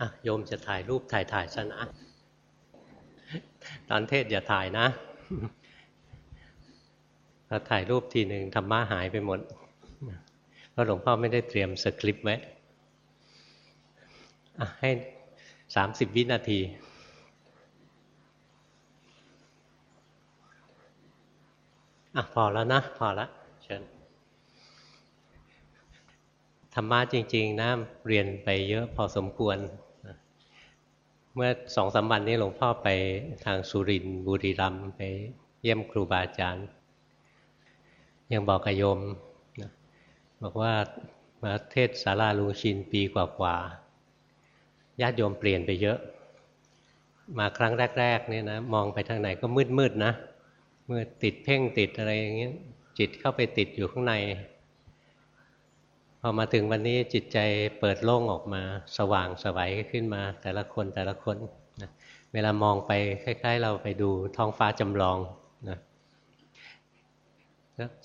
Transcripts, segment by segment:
อะโยมจะถ่ายรูปถ่ายถ่ายซะนะตอนเทศอย่าถ่ายนะพอถ่ายรูปทีหนึ่งธรรมะหายไปหมดเพราะหลวงพ่อไม่ได้เตรียมสคริปต์ไว้ให้สามสิบวินาทีอะพอแล้วนะ พอแล้วเชิญธรรมะจริง ๆนะเรียนไปเยอะพอสมควร เมื่อสองสามวันนี้หลวงพ่อไปทางสุรินทร์บุรีรัมย์ไปเยี่ยมครูบาอาจารย์ ยังบอกกับโยมนะบอกว่ามาเทศสาราลุงชินปีกว่าๆญาติโยมเปลี่ยนไปเยอะ มาครั้งแรกๆเนี่ยนะมองไปทางไหนก็มืดๆนะเมื่อติดเพ่งติดอะไรอย่างเงี้ยจิตเข้าไปติดอยู่ข้างใน พอมาถึงวันนี้จิตใจเปิดโล่งออกมาสว่างสวัยขึ้นมา แต่ละคนแต่ละคนนะเวลามองไปคล้าย ๆ เราไปดูท้องฟ้าจำลองนะ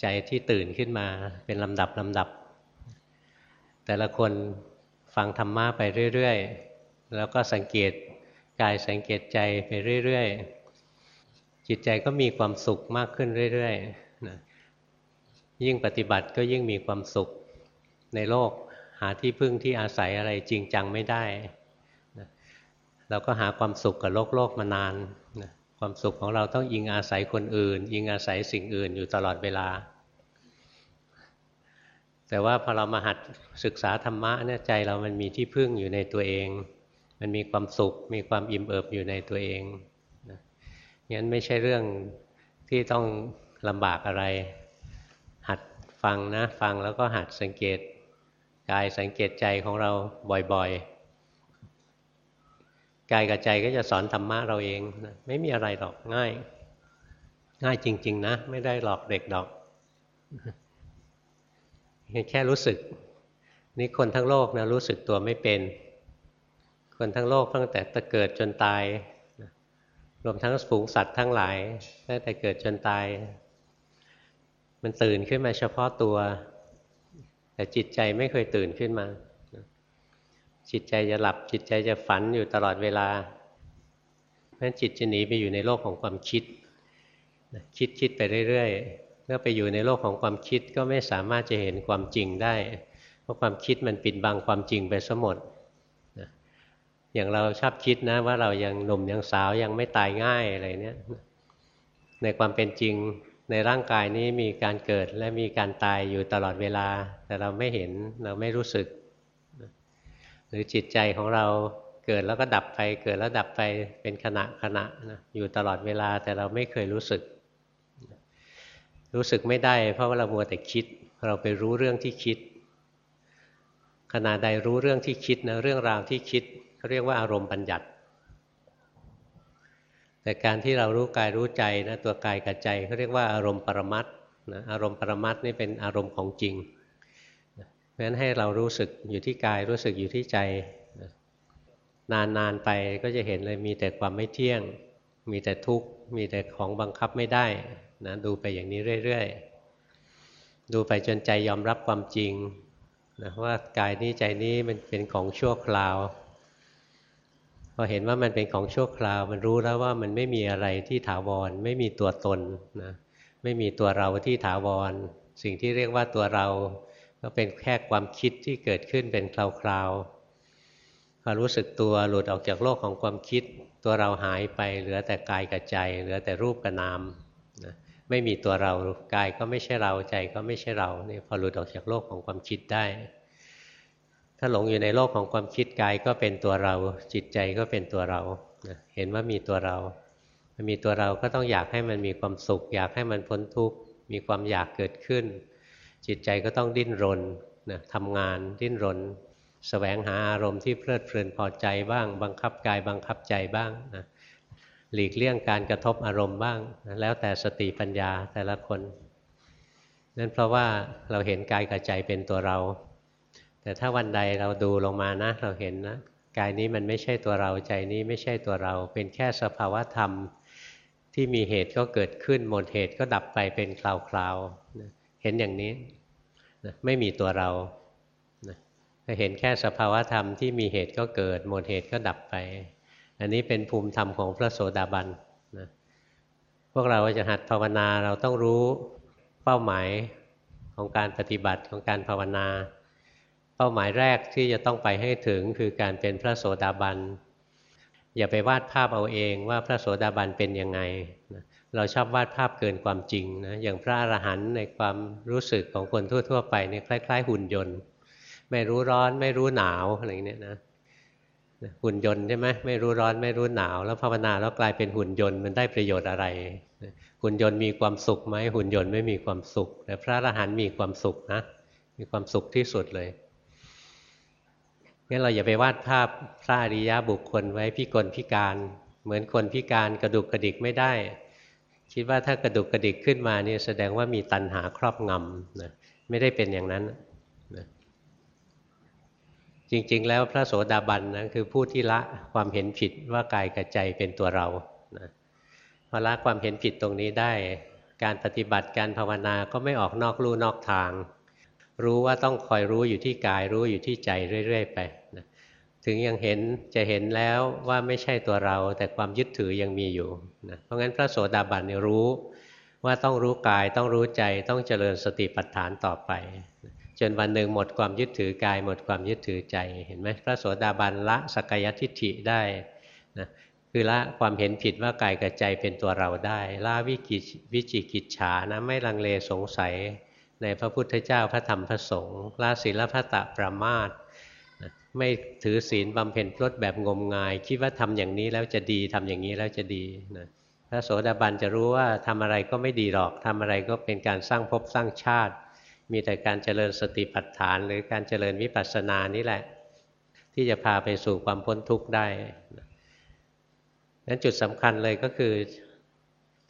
ใจที่ตื่นขึ้นมาเป็นลำดับลำดับ แต่ละคนฟังธรรมะไปเรื่อยๆ แล้วก็สังเกตกายสังเกตใจไปเรื่อยๆ จิตใจก็มีความสุขมากขึ้นเรื่อยๆนะยิ่งปฏิบัติก็ยิ่งมีความสุข ในโลกหาที่พึ่งที่อาศัยอะไรจริงจังไม่ได้นะเราก็หาความสุขกับโลกโลกมานานนะความสุขของเราต้องยิงอาศัยคนอื่นยิงอาศัยสิ่งอื่นอยู่ตลอดเวลา แต่ว่าพอเรามาหัดศึกษาธรรมะเนี่ยใจเรามันมีที่พึ่งอยู่ในตัวเอง มันมีความสุข มีความอิ่มเอิบอยู่ในตัวเองงั้นไม่ใช่เรื่องที่ต้องลำบากอะไร หัดฟังนะ ฟังแล้วก็หัดสังเกต กายสังเกตใจของเราบ่อยๆ กายกับใจก็จะสอนธรรมะเราเองนะไม่มีอะไรหรอกง่าย ง่ายจริง ๆ นะ ไม่ได้หลอกเด็กดอกแค่รู้สึก นี่คนทั้งโลกนะรู้สึกตัวไม่เป็น คนทั้งโลกตั้งแต่ตะเกิดจนตาย รวมทั้งฝูงสัตว์ทั้งหลายตั้งแต่เกิดจนตาย มันตื่นขึ้นมาเฉพาะตัว แต่จิตใจไม่เคยตื่นขึ้นมา จิตใจจะหลับจิตใจจะฝันอยู่ตลอดเวลา เพราะฉะนั้นจิตจะหนีไปอยู่ในโลกของความคิด คิดคิดไปเรื่อยๆเมื่อไปอยู่ในโลกของความคิดก็ไม่สามารถจะเห็นความจริงได้ เพราะความคิดมันปิดบังความจริงไปซะหมดอย่างเราชอบคิดนะว่าเรายังหนุ่มยังสาวยังไม่ตายง่ายอะไรเนี้ยในความเป็นจริง ในร่างกายนี้มีการเกิดและมีการตายอยู่ตลอดเวลา แต่เราไม่เห็นเราไม่รู้สึก หรือจิตใจของเราเกิดแล้วก็ดับไป เกิดแล้วดับไปเป็นขณะขณะนะอยู่ตลอดเวลาแต่เราไม่เคยรู้สึก รู้สึกไม่ได้ เพราะว่าเรามัวแต่คิด เราไปรู้เรื่องที่คิด ขณะใดรู้เรื่องที่คิดนะเรื่องราวที่คิดเขาเรียกว่าอารมณ์บัญญัติ แต่การที่เรารู้กายรู้ใจนะตัวกายกับใจเขาเรียกว่าอารมณ์ปรมัตนะอารมณ์ปรมัตนี่เป็นอารมณ์ของจริงเพราะฉะนั้นให้เรารู้สึกอยู่ที่กายรู้สึกอยู่ที่ใจนานๆไปก็จะเห็นเลยมีแต่ความไม่เที่ยง มีแต่ทุกข์ มีแต่ของบังคับไม่ได้นะดูไปอย่างนี้เรื่อยๆ ดูไปจนใจยอมรับความจริงนะว่ากายนี้ใจนี้มันเป็นของชั่วคราว พอเห็นว่ามันเป็นของชั่วคราว มันรู้แล้วว่ามันไม่มีอะไรที่ถาวร ไม่มีตัวตนนะไม่มีตัวเราที่ถาวร สิ่งที่เรียกว่าตัวเรา ก็เป็นแค่ความคิดที่เกิดขึ้นเป็นคราวๆพอรู้สึกตัวหลุดออกจากโลกของความคิด ตัวเราหายไปเหลือแต่กายกับใจ เหลือแต่รูปกับนามนะไม่มีตัวเรากายก็ไม่ใช่เราใจก็ไม่ใช่เรานี่พอหลุดออกจากโลกของความคิดได้ ถ้าหลงอยู่ในโลกของความคิดกายก็เป็นตัวเรา จิตใจก็เป็นตัวเราเห็นว่ามีตัวเรา มันมีตัวเราก็ต้องอยากให้มันมีความสุข อยากให้มันพ้นทุกข์มีความอยากเกิดขึ้น จิตใจก็ต้องดิ้นรนนะทำงานดิ้นรนสแสวงหาอารมณ์ที่เพลิดเพลินพอใจบ้าง บังคับกายบังคับใจบ้างนะหลีกเลี่ยงการกระทบอารมณ์บ้างนะแล้วแต่สติปัญญาแต่ละคน นั่นเพราะว่าเราเห็นกายกับใจเป็นตัวเรา แต่ถ้าวันใดเราดูลงมานะ เราเห็นนะกายนี้มันไม่ใช่ตัวเราใจนี้ไม่ใช่ตัวเรา เป็นแค่สภาวะธรรมที่มีเหตุก็เกิดขึ้นหมดเหตุก็ดับไปเป็นคราวๆเห็นอย่างนี้ไม่มีตัวเราเห็นแค่สภาวะธรรมที่มีเหตุก็เกิด หมดเหตุก็ดับไป อันนี้เป็นภูมิธรรมของพระโสดาบันนะพวกเราจะหัดภาวนาเราต้องรู้เป้าหมายของการปฏิบัติของการภาวนา ป้าหมายแรกที่จะต้องไปให้ถึงคือการเป็นพระโสดาบัน อย่าไปวาดภาพเอาเองว่าพระโสดาบันเป็นยังไง เราชอบวาดภาพเกินความจริงนะอย่างพระอรหันต์ในความรู้สึกของคนทั่ว ๆ ไปเนี่ยคล้าย ๆ หุ่นยนต์ ไม่รู้ร้อนไม่รู้หนาวอะไรเงี้ยนะหุ่นยนต์ใช่ไหมไม่รู้ร้อนไม่รู้หนาว แล้วภาวนาแล้วกลายเป็นหุ่นยนต์มันได้ประโยชน์อะไร หุ่นยนต์มีความสุขไหมหุ่นยนต์ไม่มีความสุข แต่พระอรหันต์มีความสุขนะมีความสุขที่สุดเลย งั้นเราอย่าไปวาดภาพพระอริยะบุคคลไว้พิกลพิการ เหมือนคนพิการกระดุกกระดิกไม่ได้ คิดว่าถ้ากระดุกกระดิกขึ้นมาเนี่ยแสดงว่ามีตัณหาครอบงำนะไม่ได้เป็นอย่างนั้นนะจริงๆ แล้วพระโสดาบันนะคือผู้ที่ละความเห็นผิดว่ากายกับใจเป็นตัวเรานะพอละความเห็นผิดตรงนี้ได้ การปฏิบัติการภาวนาก็ไม่ออกนอกลู่นอกทาง รู้ว่าต้องคอยรู้อยู่ที่กาย รู้อยู่ที่ใจเรื่อยๆไปนะถึงยังเห็นจะเห็นแล้วว่าไม่ใช่ตัวเรา แต่ความยึดถือยังมีอยู่นะเพราะงั้นพระโสดาบันรู้ว่าต้องรู้กายต้องรู้ใจต้องเจริญสติปัฏฐานต่อไป จนวันหนึ่งหมดความยึดถือกาย หมดความยึดถือใจเห็นไหมพระโสดาบันละสกยทิฏฐิได้นะคือละความเห็นผิดว่ากายกับใจเป็นตัวเราได้ ละวิกิวิจิกิจฉานะไม่ลังเลสงสัย ในพระพุทธเจ้าพระธรรมพระสงฆ์ละศีลพัตตประมาทไม่ถือศีลบำเพ็ญพรตแบบงมงาย คิดว่าทำอย่างนี้แล้วจะดีทำอย่างนี้แล้วจะดีนะพระโสดาบันจะรู้ว่าทำอะไรก็ไม่ดีหรอกทำอะไรก็เป็นการสร้างภพสร้างชาติ มีแต่การเจริญสติปัฏฐาน หรือการเจริญวิปัสสนานี่แหละ ที่จะพาไปสู่ความพ้นทุกข์ได้นั้นจุดสำคัญเลยก็คือ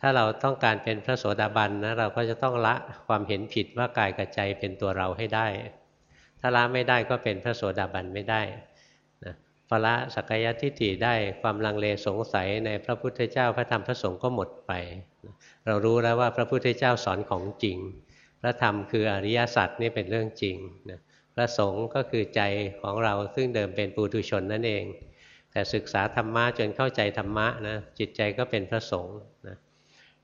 ถ้าเราต้องการเป็นพระโสดาบันนะเราก็จะต้องละความเห็นผิดว่ากายกับใจเป็นตัวเราให้ได้ ถ้าละไม่ได้ก็เป็นพระโสดาบันไม่ได้นะพอละสักยทิฏฐิได้ความลังเลสงสัยในพระพุทธเจ้าพระธรรมพระสงฆ์ก็หมดไป เรารู้แล้วว่าพระพุทธเจ้าสอนของจริง พระธรรมคืออริยสัจนี่เป็นเรื่องจริงนะพระสงฆ์ก็คือใจของเราซึ่งเดิมเป็นปุถุชนนั่นเอง แต่ศึกษาธรรมะจนเข้าใจธรรมะนะจิตใจก็เป็นพระสงฆ์นะ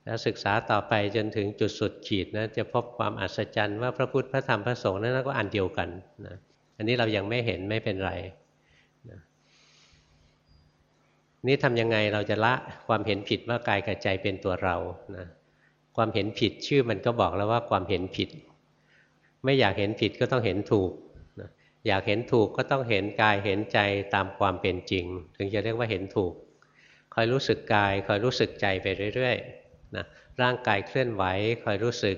แล้วศึกษาต่อไปจนถึงจุดสุดขีดนะจะพบความอัศจรรย์ว่าพระพุทธพระธรรมพระสงฆ์นั้นก็อันเดียวกันนะอันนี้เรายังไม่เห็นไม่เป็นไรนะนี่ทำยังไงเราจะละความเห็นผิดว่ากายกับใจเป็นตัวเรานะความเห็นผิดชื่อมันก็บอกแล้วว่าความเห็นผิด ไม่อยากเห็นผิดก็ต้องเห็นถูกอยากเห็นถูกก็ต้องเห็นกายเห็นใจตามความเป็นจริง ถึงจะเรียกว่าเห็นถูก คอยรู้สึกกายคอยรู้สึกใจไปเรื่อยๆ นะร่างกายเคลื่อนไหวคอยรู้สึก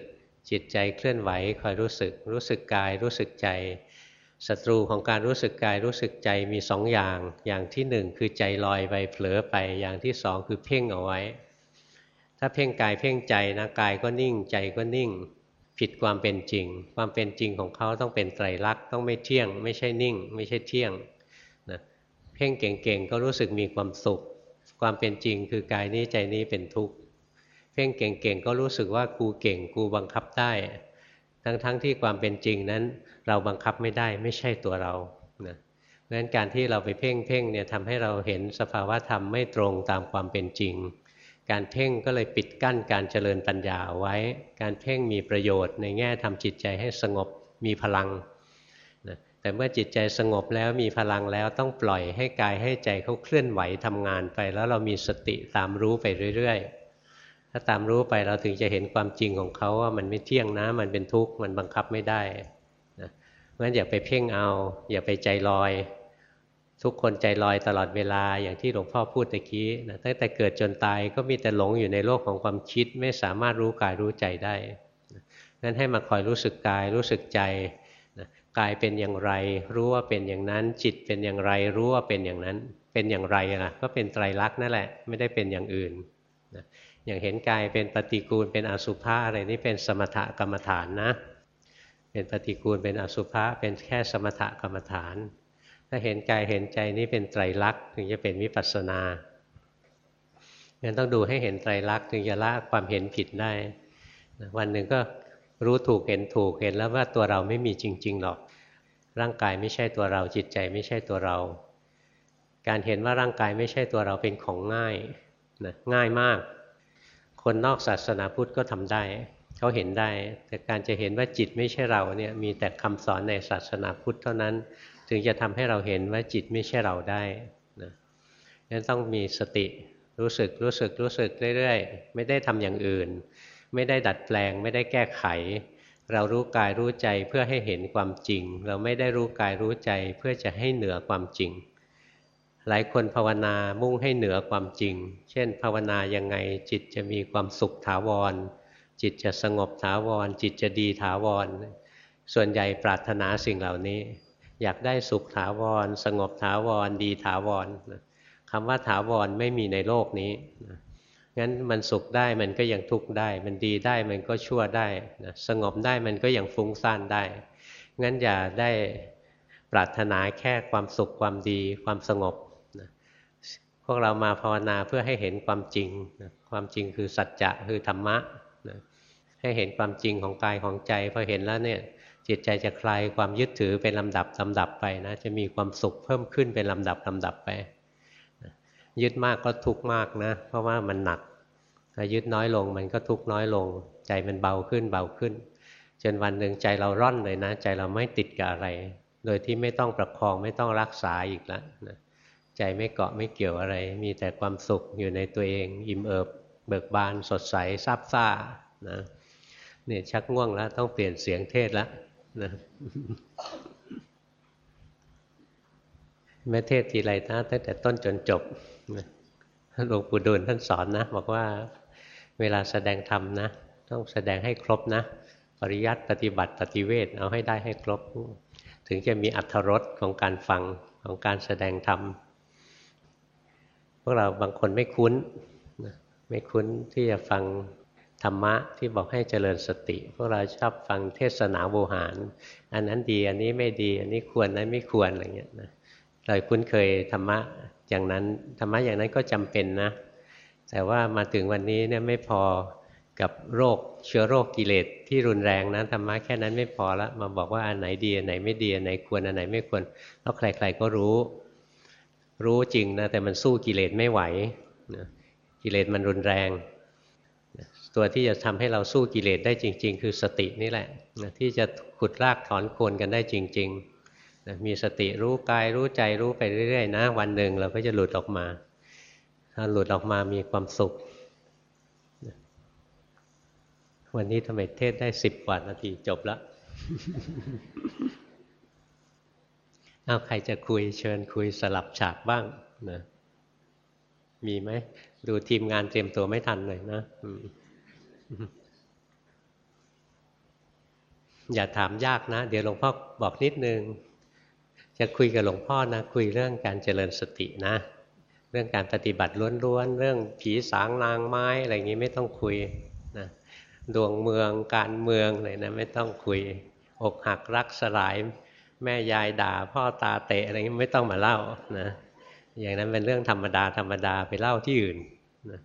จิตใจเคลื่อนไหวคอยรู้สึก รู้สึกกายรู้สึกใจศัตรูของการรู้สึกกายรู้สึกใจมีสองอย่าง อย่างที่หนึ่งคือใจลอยไปเผลอไป อย่างที่สองคือเพ่งเอาไว้ ถ้าเพ่งกายเพ่งใจนะกายก็นิ่งใจก็นิ่ง ผิดความเป็นจริง ความเป็นจริงของเขาต้องเป็นไตรลักษณ์ต้องไม่เที่ยง ไม่ใช่นิ่ง ไม่ใช่เที่ยงนะเพ่งเก่งๆก็รู้สึกมีความสุข ความเป็นจริงคือกายนี้ใจนี้เป็นทุกข์ เพ่งเก่งๆก็รู้สึกว่ากูเก่งกูบังคับได้ ทั้งๆทที่ความเป็นจริงนั้นเราบังคับไม่ได้ไม่ใช่ตัวเรานะเพราะฉะนั้นการที่เราไปเพ่งเพ่งเนี่ยทำให้เราเห็นสภาวะธรรมไม่ตรงตามความเป็นจริง การเพ่งก็เลยปิดกั้นการเจริญปัญญาไว้ การเพ่งมีประโยชน์ในแง่ทำจิตใจให้สงบมีพลังนะแต่เมื่อจิตใจสงบแล้วมีพลังแล้วต้องปล่อยให้กายให้ใจเขาเคลื่อนไหวทำงานไป แล้วเรามีสติตามรู้ไปเรื่อยๆ ถ้าตามรู้ไปเราถึงจะเห็นความจริงของเขาว่ามันไม่เที่ยงนะ มันเป็นทุกข์มันบังคับไม่ได้นะงั้นอย่าไปเพ่งเอา อย่าไปใจลอย ทุกคนใจลอยตลอดเวลาอย่างที่หลวงพ่อพูดตะกี้นะตั้งแต่เกิดจนตายก็มีแต่หลงอยู่ในโลกของความคิดไม่สามารถรู้กายรู้ใจได้นั้นให้มาคอยรู้สึกกายรู้สึกใจนะกายเป็นอย่างไร รู้ว่าเป็นอย่างนั้น จิตเป็นอย่างไร รู้ว่าเป็นอย่างนั้น เป็นอย่างไรล่ะก็เป็นไตรลักษณ์นั่นแหละ ไม่ได้เป็นอย่างอื่น อย่างเห็นกายเป็นปฏิกูลเป็นอสุภะอะไรนี่เป็นสมถกรรมฐานนะ เป็นปฏิกูลเป็นอสุภะเป็นแค่สมถกรรมฐาน ถ้าเห็นกายเห็นใจนี่เป็นไตรลักษณ์ถึงจะเป็นวิปัสสนางั้นต้องดูให้เห็นไตรลักษณ์ถึงจะละความเห็นผิดได้ วันหนึ่งก็รู้ถูกเห็นถูกเห็นแล้วว่าตัวเราไม่มีจริง ๆหรอก ร่างกายไม่ใช่ตัวเราจิตใจไม่ใช่ตัวเรา การเห็นว่าร่างกายไม่ใช่ตัวเราเป็นของง่ายนะง่ายมาก คนนอกศาสนาพุทธก็ทำได้เขาเห็นได้ แต่การจะเห็นว่าจิตไม่ใช่เราเนี่ยมีแต่คำสอนในศาสนาพุทธเท่านั้น ถึงจะทำให้เราเห็นว่าจิตไม่ใช่เราได้นะนั้นต้องมีสติรู้สึกรู้สึกรู้สึกเรื่อยๆ ไม่ได้ทำอย่างอื่น ไม่ได้ดัดแปลง ไม่ได้แก้ไข เรารู้กายรู้ใจเพื่อให้เห็นความจริง เราไม่ได้รู้กายรู้ใจเพื่อจะให้เหนือความจริง หลายคนภาวนามุ่งให้เหนือความจริง เช่น ภาวนายังไงจิตจะมีความสุขถาวร จิตจะสงบถาวร จิตจะดีถาวร ส่วนใหญ่ปรารถนาสิ่งเหล่านี้ อยากได้สุขถาวร สงบถาวร ดีถาวรคำว่าถาวรไม่มีในโลกนี้งั้นมันสุขได้มันก็ยังทุกข์ได้ มันดีได้มันก็ชั่วได้นะสงบได้มันก็ยังฟุ้งซ่านได้ งั้นอย่าได้ปรารถนาแค่ความสุขความดี ความสงบ พวกเรามาภาวนาเพื่อให้เห็นความจริงนะความจริงคือสัจจะคือธรรมะนะให้เห็นความจริงของกายของใจพอเห็นแล้วเนี่ยจิตใจจะคลายความยึดถือเป็นลำดับลำดับไปนะจะมีความสุขเพิ่มขึ้นเป็นลำดับลำดับไป ยึดมากก็ทุกข์มากนะ เพราะว่ามันหนักถ้ายึดน้อยลงมันก็ทุกข์น้อยลง ใจมันเบาขึ้นเบาขึ้น จนวันหนึ่งใจเราร่อนเลยนะ ใจเราไม่ติดกับอะไร โดยที่ไม่ต้องประคองไม่ต้องรักษาอีกแล้วนะ ใจไม่เกาะไม่เกี่ยวอะไร มีแต่ความสุขอยู่ในตัวเอง อิ่มเอิบ เบิกบานสดใสซาบซ่านะเนี่ยชักง่วงแล้ว ต้องเปลี่ยนเสียงเทศแล้วนะแม่เทศทีไรนะตั้งแต่ต้นจนจบหลวงปู่ดูลท่านสอนนะ บอกว่าเวลาแสดงธรรมนะ ต้องแสดงให้ครบนะ ปริยัติปฏิบัติปฏิเวทเอาให้ได้ให้ครบ ถึงจะมีอัธรสของการฟังของการแสดงธรรม พวกเราบางคนไม่คุ้นไม่คุ้นที่จะฟังธรรมะที่บอกให้เจริญสติ พวกเราชอบฟังเทศนาโวหาร อันนั้นดีอันนี้ไม่ดี อันนี้ควรนั้นไม่ควรอะไรเงี้ยนะเราคุ้นเคยธรรมะอย่างนั้นธรรมะอย่างนั้นก็จำเป็นนะ แต่ว่ามาถึงวันนี้เนี่ยไม่พอกับโรคเชื้อโรคกิเลสที่รุนแรงนะธรรมะแค่นั้นไม่พอละมาบอกว่าอันไหนดีอันไหนไม่ดีอันไหนควรอันไหนไม่ควรแล้วใคร ๆก็รู้ รู้จริงนะแต่มันสู้กิเลสไม่ไหวนะกิเลสมันรุนแรงตัวที่จะทำให้เราสู้กิเลสได้จริง ๆ คือสตินี่แหละนะที่จะขุดรากถอนโคนกันได้จริงๆมีสติรู้กายรู้ใจรู้ไปเรื่อยๆนะวันหนึ่งเราก็จะหลุดออกมา ถ้าหลุดออกมามีความสุขวันนี้ทำไมเทศได้สิบกว่านาทีจบแล้ว เอาใครจะคุยเชิญคุยสลับฉากบ้างนะมีไหมดูทีมงานเตรียมตัวไม่ทันเลยนะอย่าถามยากนะ เดี๋ยวหลวงพ่อบอกนิดนึง จะคุยกับหลวงพ่อนะ คุยเรื่องการเจริญสตินะ เรื่องการปฏิบัติล้วนๆ เรื่องผีสางนางไม้อะไรอย่างนี้ไม่ต้องคุยนะดวงเมืองการเมืองอะไรนะ ไม่ต้องคุย อกหักรักสลาย แม่ยายด่า พ่อตาเตะอะไรนี้ยไม่ต้องมาเล่านะอย่างนั้นเป็นเรื่องธรรมดาธรรมดาไปเล่าที่อื่นนะ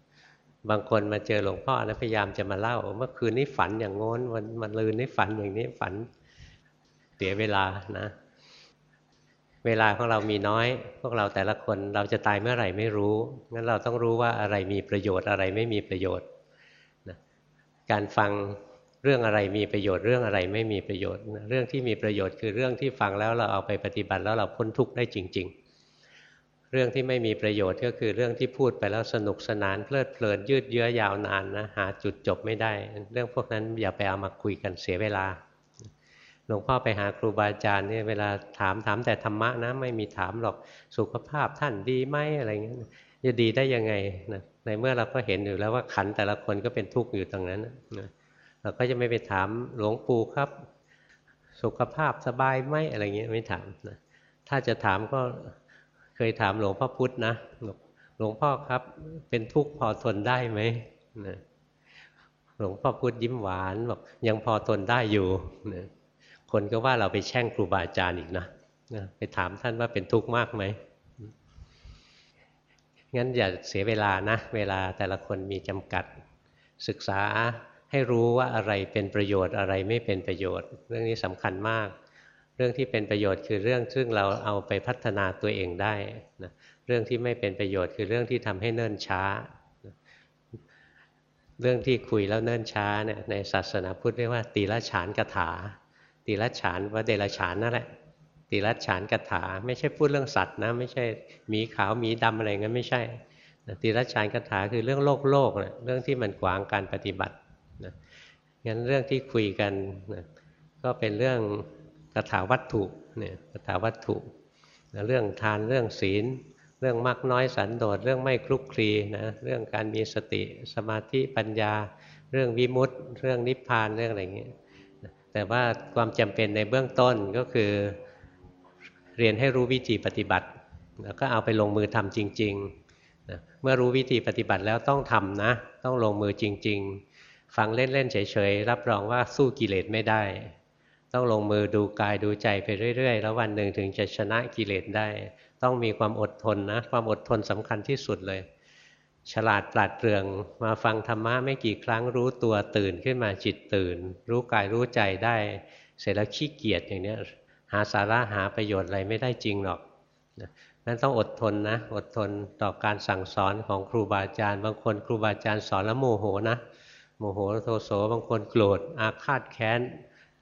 บางคนมาเจอหลวงพ่อนะพยายามจะมาเล่า เมื่อคืนนี้ฝันอย่างงน้นวันมันลืนนี้ฝันอย่างนี้ฝันเสียเวลานะ เวลาของเรามีน้อย พวกเราแต่ละคนเราจะตายเมื่อไหร่ไม่รู้งั้นเราต้องรู้ว่าอะไรมีประโยชน์อะไรไม่มีประโยชน์นะการฟัง เรื่องอะไรมีประโยชน์เรื่องอะไรไม่มีประโยชน์ เรื่องที่มีประโยชน์คือเรื่องที่ฟังแล้วเราเอาไปปฏิบัติแล้วเราพ้นทุกข์ได้จริง ๆ เรื่องที่ไม่มีประโยชน์ก็คือเรื่องที่พูดไปแล้วสนุกสนานเพลิดเพลินยืดเยื้อยาวนานนะหาจุดจบไม่ได้ เรื่องพวกนั้นอย่าไปเอามาคุยกันเสียเวลาหลวงพ่อไปหาครูบาอาจารย์เนี่ยเวลาถามถามแต่ธรรมะนะไม่มีถามหรอกสุขภาพท่านดีไหมอะไรเงี้ยจะดีได้ยังไงนะในเมื่อเราก็เห็นอยู่แล้วว่าขันแต่ละคนก็เป็นทุกข์อยู่ตรงนั้นนะ เราก็จะไม่ไปถามหลวงปู่ครับ สุขภาพสบายไหมอะไรเงี้ยไม่ถามนะถ้าจะถามก็เคยถามหลวงพ่อพุธนะหลวงพ่อครับ เป็นทุกข์พอทนได้ไหมนะหลวงพ่อพุธยิ้มหวานบอกยังพอทนได้อยู่นะคนก็ว่าเราไปแช่งครูบาอาจารย์อีกนะไปถามท่านว่าเป็นทุกข์มากไหมงั้นอย่าเสียเวลานะ เวลาแต่ละคนมีจำกัดศึกษา ให้รู้ว่าอะไรเป็นประโยชน์อะไรไม่เป็นประโยชน์ เรื่องนี้สำคัญมาก เรื่องที่เป็นประโยชน์คือเรื่องซึ่งเราเอาไปพัฒนาตัวเองได้นะเรื่องที่ไม่เป็นประโยชน์คือเรื่องที่ทำให้เนิ่นช้า เรื่องที่คุยแล้วเนิ่นช้าเนี่ยในศาสนาพุทธเรียกว่าตีละฉานกถา ตีละฉานว่าเดลฉานนั่นแหละตีละฉานกถา ไม่ใช่พูดเรื่องสัตว์นะไม่ใช่หมีขาวหมีดำอะไรเงี้ยไม่ใช่ตีละฉานกถาคือเรื่องโลกโลกนะเรื่องที่มันขวางการปฏิบัติ งั้นเรื่องที่คุยกันนะก็เป็นเรื่องคาถาวัตถุเนี่ยคาถาวัตถุนะเรื่องทานเรื่องศีล เรื่องมากน้อยสันโดษเรื่องไม่คลุกคลีนะเรื่องการมีสติสมาธิปัญญา เรื่องวิมุตต์เรื่องนิพพานเรื่องอะไรเงี้ยแต่ว่าความจำเป็นในเบื้องต้นก็คือเรียนให้รู้วิธีปฏิบัติ แล้วก็เอาไปลงมือทำจริงๆนะเมื่อรู้วิธีปฏิบัติแล้วต้องทำนะ ต้องลงมือจริง ๆ ฟังเล่นๆเฉยๆรับรองว่าสู้กิเลสไม่ได้ ต้องลงมือดูกายดูใจไปเรื่อย ๆ แล้ววันหนึ่งถึงจะชนะกิเลสได้ ต้องมีความอดทนนะความอดทนสำคัญที่สุดเลย ฉลาดปราดเปรื่องมาฟังธรรมะไม่กี่ครั้งรู้ตัวตื่นขึ้นมาจิตตื่น รู้กายรู้ใจได้ เสร็จแล้วขี้เกียจอย่างนี้หาสาระหาประโยชน์อะไรไม่ได้จริงหรอกนะนั้นต้องอดทนนะ อดทนต่อการสั่งสอนของครูบาอาจารย์ บางคนครูบาอาจารย์สอนแล้วโมโหนะ โมโหโทโสบางคนโกรธอาฆาตแค้น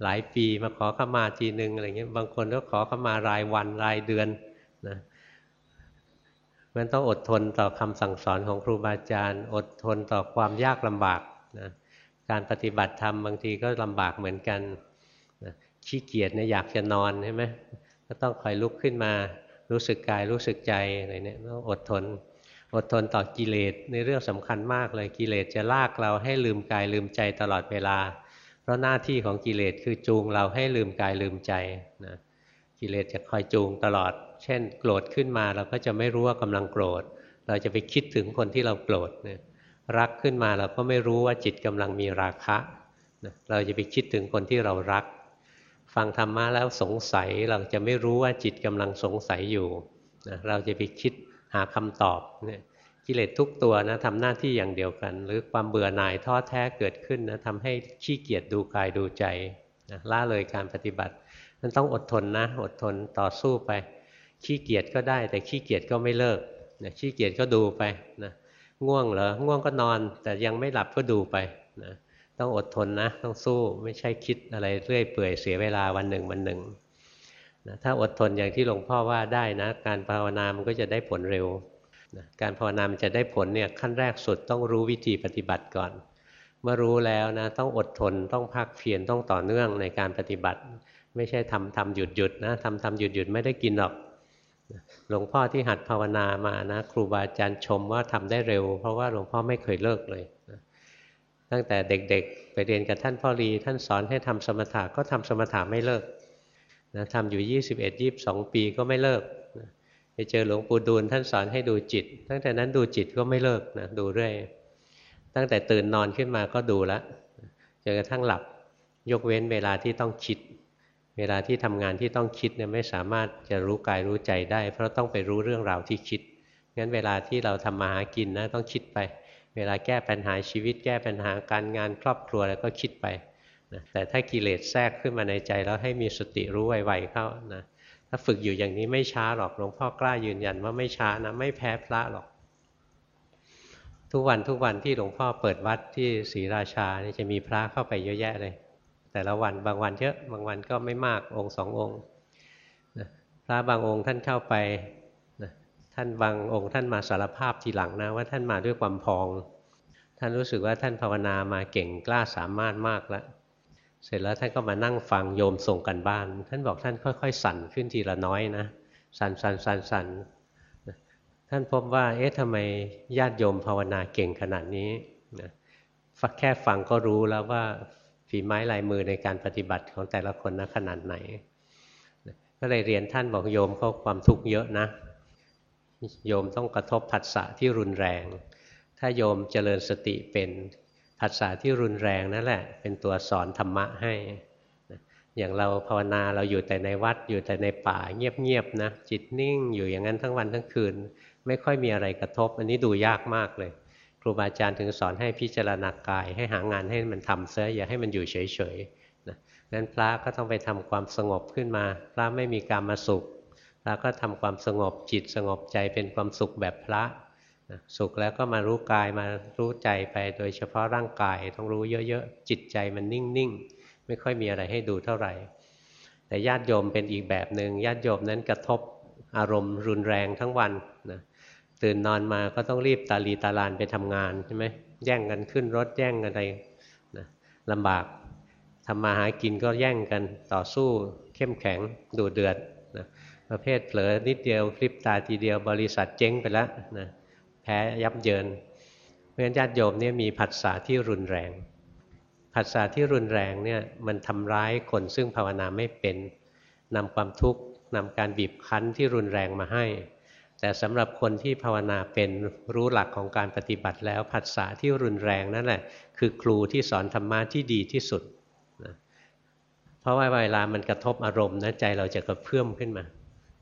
หลายปีมาขอขมาทีหนึ่งอะไรเงี้ยบางคนก็ขอขมารายวันรายเดือนนะมันต้องอดทนต่อคำสั่งสอนของครูบาอาจารย์ อดทนต่อความยากลำบากนะการปฏิบัติธรรมบางทีก็ลำบากเหมือนกันขี้เกียจเนี่ยอยากจะนอนใช่ไหมก็ต้องคอยลุกขึ้นมารู้สึกกายรู้สึกใจอะไรเนี่ยต้องอดทน อดทนต่อกิเลสในเรื่องสำคัญมากเลยกิเลสจะลากเราให้ลืมกายลืมใจตลอดเวลา เพราะหน้าที่ของกิเลสคือจูงเราให้ลืมกายลืมใจนะกิเลสจะคอยจูงตลอด เช่น โกรธขึ้นมาเราก็จะไม่รู้ว่ากำลังโกรธ เราจะไปคิดถึงคนที่เราโกรธนี่ยรักขึ้นมาเราก็ไม่รู้ว่าจิตกำลังมีราคะเราจะไปคิดถึงคนที่เรารัก ฟังธรรมะแล้วสงสัยเราจะไม่รู้ว่าจิตกำลังสงสัยอยู่นะเราจะไปคิด หาคำตอบเนี่ยกิเลสทุกตัวนะทำหน้าที่อย่างเดียวกัน หรือความเบื่อหน่ายท้อแท้เกิดขึ้นนะทำให้ขี้เกียจดูกายดูใจนะล่าเลยการปฏิบัติมันต้องอดทนนะ อดทนต่อสู้ไป ขี้เกียจก็ได้ แต่ขี้เกียจก็ไม่เลิกนะขี้เกียจก็ดูไปนะง่วงเหรอง่วงก็นอน แต่ยังไม่หลับก็ดูไปนะต้องอดทนนะ ต้องสู้ไม่ใช่คิดอะไรเรื่อยเปื่อยเสียเวลาวันหนึ่งวันหนึ่ง นะถ้าอดทนอย่างที่หลวงพ่อว่าได้นะ การภาวนามันก็จะได้ผลเร็วนะการภาวนามันจะได้ผลเนี่ยขั้นแรกสุดต้องรู้วิธีปฏิบัติก่อน เมื่อรู้แล้วนะต้องอดทนต้องพักเพียรต้องต่อเนื่องในการปฏิบัติ ไม่ใช่ทำทำหยุดหยุดนะทำทำหยุดหยุดไม่ได้กินหรอกหลวงพ่อที่หัดภาวนามานะ ครูบาอาจารย์ชมว่าทำได้เร็ว เพราะว่าหลวงพ่อไม่เคยเลิกเลยตั้งแต่เด็กๆ ไปเรียนกับท่านพ่อรีท่านสอนให้ทำสมถะก็ทำสมถะไม่เลิก นะทำอยู่ 21 22 ปีก็ไม่เลิกนะไปเจอหลวงปู่ดูลท่านสอนให้ดูจิต ตั้งแต่นั้นดูจิตก็ไม่เลิกนะดูเรื่อยตั้งแต่ตื่นนอนขึ้นมาก็ดูละจนกระทั่งหลับยกเว้นเวลาที่ต้องคิด เวลาที่ทำงานที่ต้องคิดเนี่ยไม่สามารถจะรู้กายรู้ใจได้ เพราะต้องไปรู้เรื่องราวที่คิดงั้นเวลาที่เราทำมาหากินนะต้องคิดไป เวลาแก้ปัญหาชีวิต แก้ปัญหาการงานครอบครัวแล้วก็คิดไป นะแต่ถ้ากิเลสแทรกขึ้นมาในใจแล้วให้มีสติรู้ไวๆเข้านะถ้าฝึกอยู่อย่างนี้ไม่ช้าหรอกหลวงพ่อกล้ายืนยันว่าไม่ช้านะไม่แพ้พระหรอก ทุกวันทุกวันที่หลวงพ่อเปิดวัดที่ศรีราชานี่จะมีพระเข้าไปเยอะแยะเลย แต่ละวันบางวันเยอะบางวันก็ไม่มากองค์สององค์พระบางองค์ท่านเข้าไปท่านบางองค์ท่านมาสารภาพทีหลังนะว่าท่านมาด้วยความพอง ท่านรู้สึกว่าท่านภาวนามาเก่งกล้าสามารถมากแล้ว เสร็จแล้วท่านก็มานั่งฟังโยมส่งกันบ้าน ท่านบอกท่านค่อย ๆ สั่นขึ้นทีละน้อยนะ สั่นสั่นสั่นสั่นท่านพบว่าเอ๊ะทำไมญาติโยมภาวนาเก่งขนาดนี้นะแค่ฟังก็รู้แล้วว่าฝีไม้ลายมือในการปฏิบัติของแต่ละคนนะขนาดไหน ก็เลยเรียนท่านบอกโยมเขาความทุกข์เยอะนะ โยมต้องกระทบผัสสะที่รุนแรง ถ้าโยมเจริญสติเป็น ผัสสะที่รุนแรงนั่นแหละ เป็นตัวสอนธรรมะให้ อย่างเราภาวนาเราอยู่แต่ในวัดอยู่แต่ในป่าเงียบๆนะจิตนิ่งอยู่อย่างนั้นทั้งวันทั้งคืน ไม่ค่อยมีอะไรกระทบ อันนี้ดูยากมากเลย ครูบาอาจารย์ถึงสอนให้พิจารณากาย ให้หางานให้มันทำเสียอย่าให้มันอยู่เฉยๆนะงั้นพระก็ต้องไปทำความสงบขึ้นมา พระไม่มีการมาสุขพระก็ทำความสงบจิตสงบใจเป็นความสุขแบบพระ สุขแล้วก็มารู้กายมารู้ใจไป โดยเฉพาะร่างกายต้องรู้เยอะๆ จิตใจมันนิ่งๆ ไม่ค่อยมีอะไรให้ดูเท่าไหร่ แต่ญาติโยมเป็นอีกแบบหนึ่งญาติโยมนั้นกระทบอารมณ์รุนแรงทั้งวันนะตื่นนอนมาก็ต้องรีบตาลีตาลานไปทำงานใช่ไหมแย่งกันขึ้นรถแย่งกันอะไรนะลำบากทำมาหากินก็แย่งกันต่อสู้ เข้มแข็งดูเดือดนะประเภทเผลอนิดเดียวคลิปตาทีเดียวบริษัทเจ๊งไปแล้วนะ แพ้ยับเยิน เพราะฉะนั้นญาติโยมเนี่ยมีผัสสะที่รุนแรง ผัสสะที่รุนแรงเนี่ยมันทำร้ายคนซึ่งภาวนาไม่เป็นนำความทุกข์นำการบีบคั้นที่รุนแรงมาให้ แต่สำหรับคนที่ภาวนาเป็นรู้หลักของการปฏิบัติแล้วผัสสะที่รุนแรงนั่นแหละคือครูที่สอนธรรมะที่ดีที่สุดนะเพราะว่าเวลามันกระทบอารมณ์นะใจเราจะกระเพื่อมขึ้นมา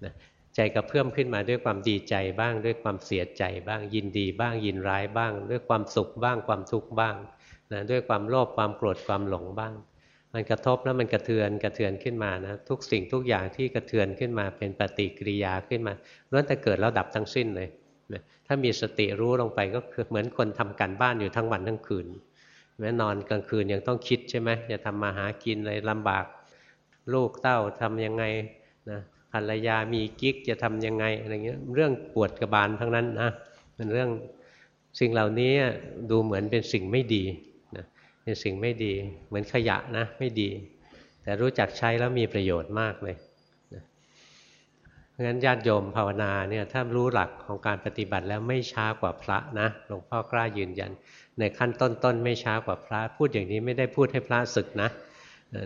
นะ ใจกระเพื่อมขึ้นมาด้วยความดีใจบ้าง ด้วยความเสียใจบ้าง ยินดีบ้างยินร้ายบ้าง ด้วยความสุขบ้างความทุกข์บ้างนะด้วยความโลภความโกรธความหลงบ้าง มันกระทบแล้วมันกระเทือนกระเทือนขึ้นมานะทุกสิ่งทุกอย่างที่กระเทือนขึ้นมาเป็นปฏิกิริยาขึ้นมาล้วนแต่เกิดแล้วดับทั้งสิ้นเลยนะถ้ามีสติรู้ลงไปก็คือเหมือนคนทำการบ้านอยู่ทั้งวันทั้งคืนแม้นอนกลางคืนยังต้องคิดใช่ไหมจะทำมาหากินอะไรลำบากลูกเต้าทํำยังไงนะ ภรรยามีกิ๊กจะทํำยังไงอะไรเงี้ยเรื่องปวดกระบาลทั้งนั้นนะเป็นเรื่องสิ่งเหล่านี้ดูเหมือนเป็นสิ่งไม่ดีนะเป็นสิ่งไม่ดี เหมือนขยะนะไม่ดี แต่รู้จักใช้แล้วมีประโยชน์มากเลยนะเพราะฉะนั้นญาติโยมภาวนาเนี่ยถ้ารู้หลักของการปฏิบัติแล้วไม่ช้ากว่าพระนะหลวงพ่อกล้ายืนยัน ในขั้นต้นๆไม่ช้ากว่าพระ พูดอย่างนี้ไม่ได้พูดให้พระศึกนะ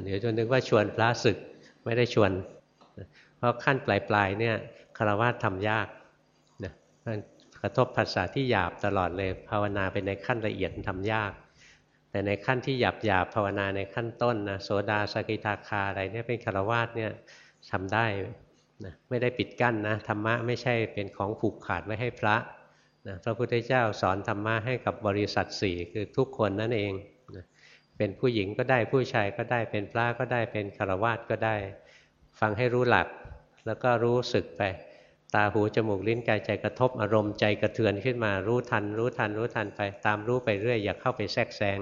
เดี๋ยวจนนึกว่าชวนพระศึกไม่ได้ชวน เพราะขั้นปลายๆเนี่ยคารวะทำยากนะกระทบภาษาที่หยาบตลอดเลยภาวนาไปในขั้นละเอียดทำยาก แต่ในขั้นที่หยาบหยาบภาวนาในขั้นต้นนะโสดาสกิทาคาอะไรเนี่ยเป็นคารวะเนี่ยทำได้นะไม่ได้ปิดกั้นนะธรรมะไม่ใช่เป็นของผูกขาดไว้ให้พระนะพระพุทธเจ้าสอนธรรมะให้กับบริษัทสี่คือทุกคนนั่นเองนะเป็นผู้หญิงก็ได้ผู้ชายก็ได้เป็นพระก็ได้เป็นคารวะก็ได้ ฟังให้รู้หลัก แล้วก็รู้สึกไป ตาหูจมูกลิ้นกายใจกระทบอารมณ์ใจกระเทือนขึ้นมารู้ทัน รู้ทันรู้ทันไป ตามรู้ไปเรื่อยอย่าเข้าไปแทรกแซง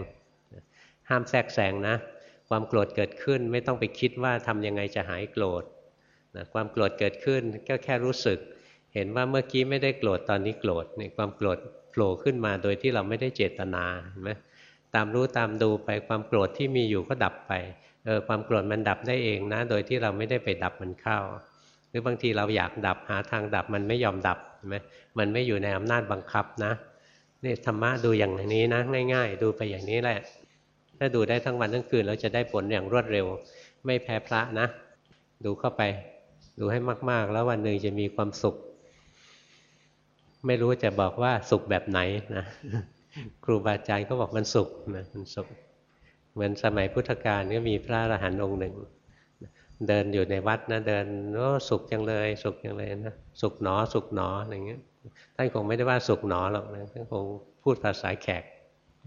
ห้ามแทรกแซงนะ ความโกรธเกิดขึ้นไม่ต้องไปคิดว่าทำยังไงจะหายโกรธนะความโกรธเกิดขึ้นก็แค่รู้สึก เห็นว่าเมื่อกี้ไม่ได้โกรธตอนนี้โกรธเนี่ความโกรธโผล่ขึ้นมาโดยที่เราไม่ได้เจตนาเห็นไหมตามรู้ตามดูไปความโกรธที่มีอยู่ก็ดับไปเออความโกรธมันดับได้เองนะ โดยที่เราไม่ได้ไปดับมันเข้า รือบางทีเราอยากดับหาทางดับมันไม่ยอมดับใช่ไหมมันไม่อยู่ในอำนาจบังคับนะนี่ธรรมะดูอย่างนี้นะง่าย ๆ ดูไปอย่างนี้แหละ ถ้าดูได้ทั้งวันทั้งคืนเราจะได้ผลอย่างรวดเร็ว ไม่แพ้พระนะ ดูเข้าไป ดูให้มาก ๆ แล้ววันหนึ่งจะมีความสุข ไม่รู้จะบอกว่าสุขแบบไหนนะครูบาอาจารย์ก็บอกมันสุขนะมันสุข เหมือนสมัยพุทธกาลก็มีพระอรหันต์องค์หนึ่ง เดินอยู่ในวัดนะเดินโอ้สุขจังเลย สุขจังเลยนะสุขหนอสุขหนออะไรเงี้ยท่านคงไม่ได้ว่าสุขหนอหรอกนะท่านคงพูดภาษาแขก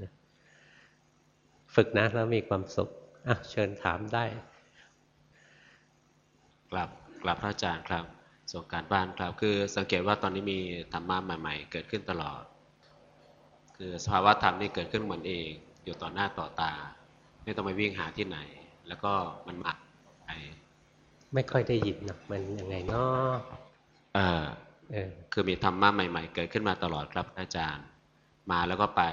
นะฝึกนะแล้วมีความสุขอะเชิญถามได้กลับกลับพระอาจารย์ครับส่งการบ้านครับ คือสังเกตว่าตอนนี้มีธรรมะใหม่ ๆ เกิดขึ้นตลอด คือสภาวะธรรมนี่เกิดขึ้นเหมือนเอง อยู่ต่อหน้าต่อตา ไม่ต้องไปวิ่งหาที่ไหน แล้วก็มันหมัก ไปไม่ค่อยได้ยินนะมันยังไงเนาะเออเออคือมีธรรมะใหม่ ๆ เกิดขึ้นมาตลอดครับอาจารย์ มาแล้วก็ไป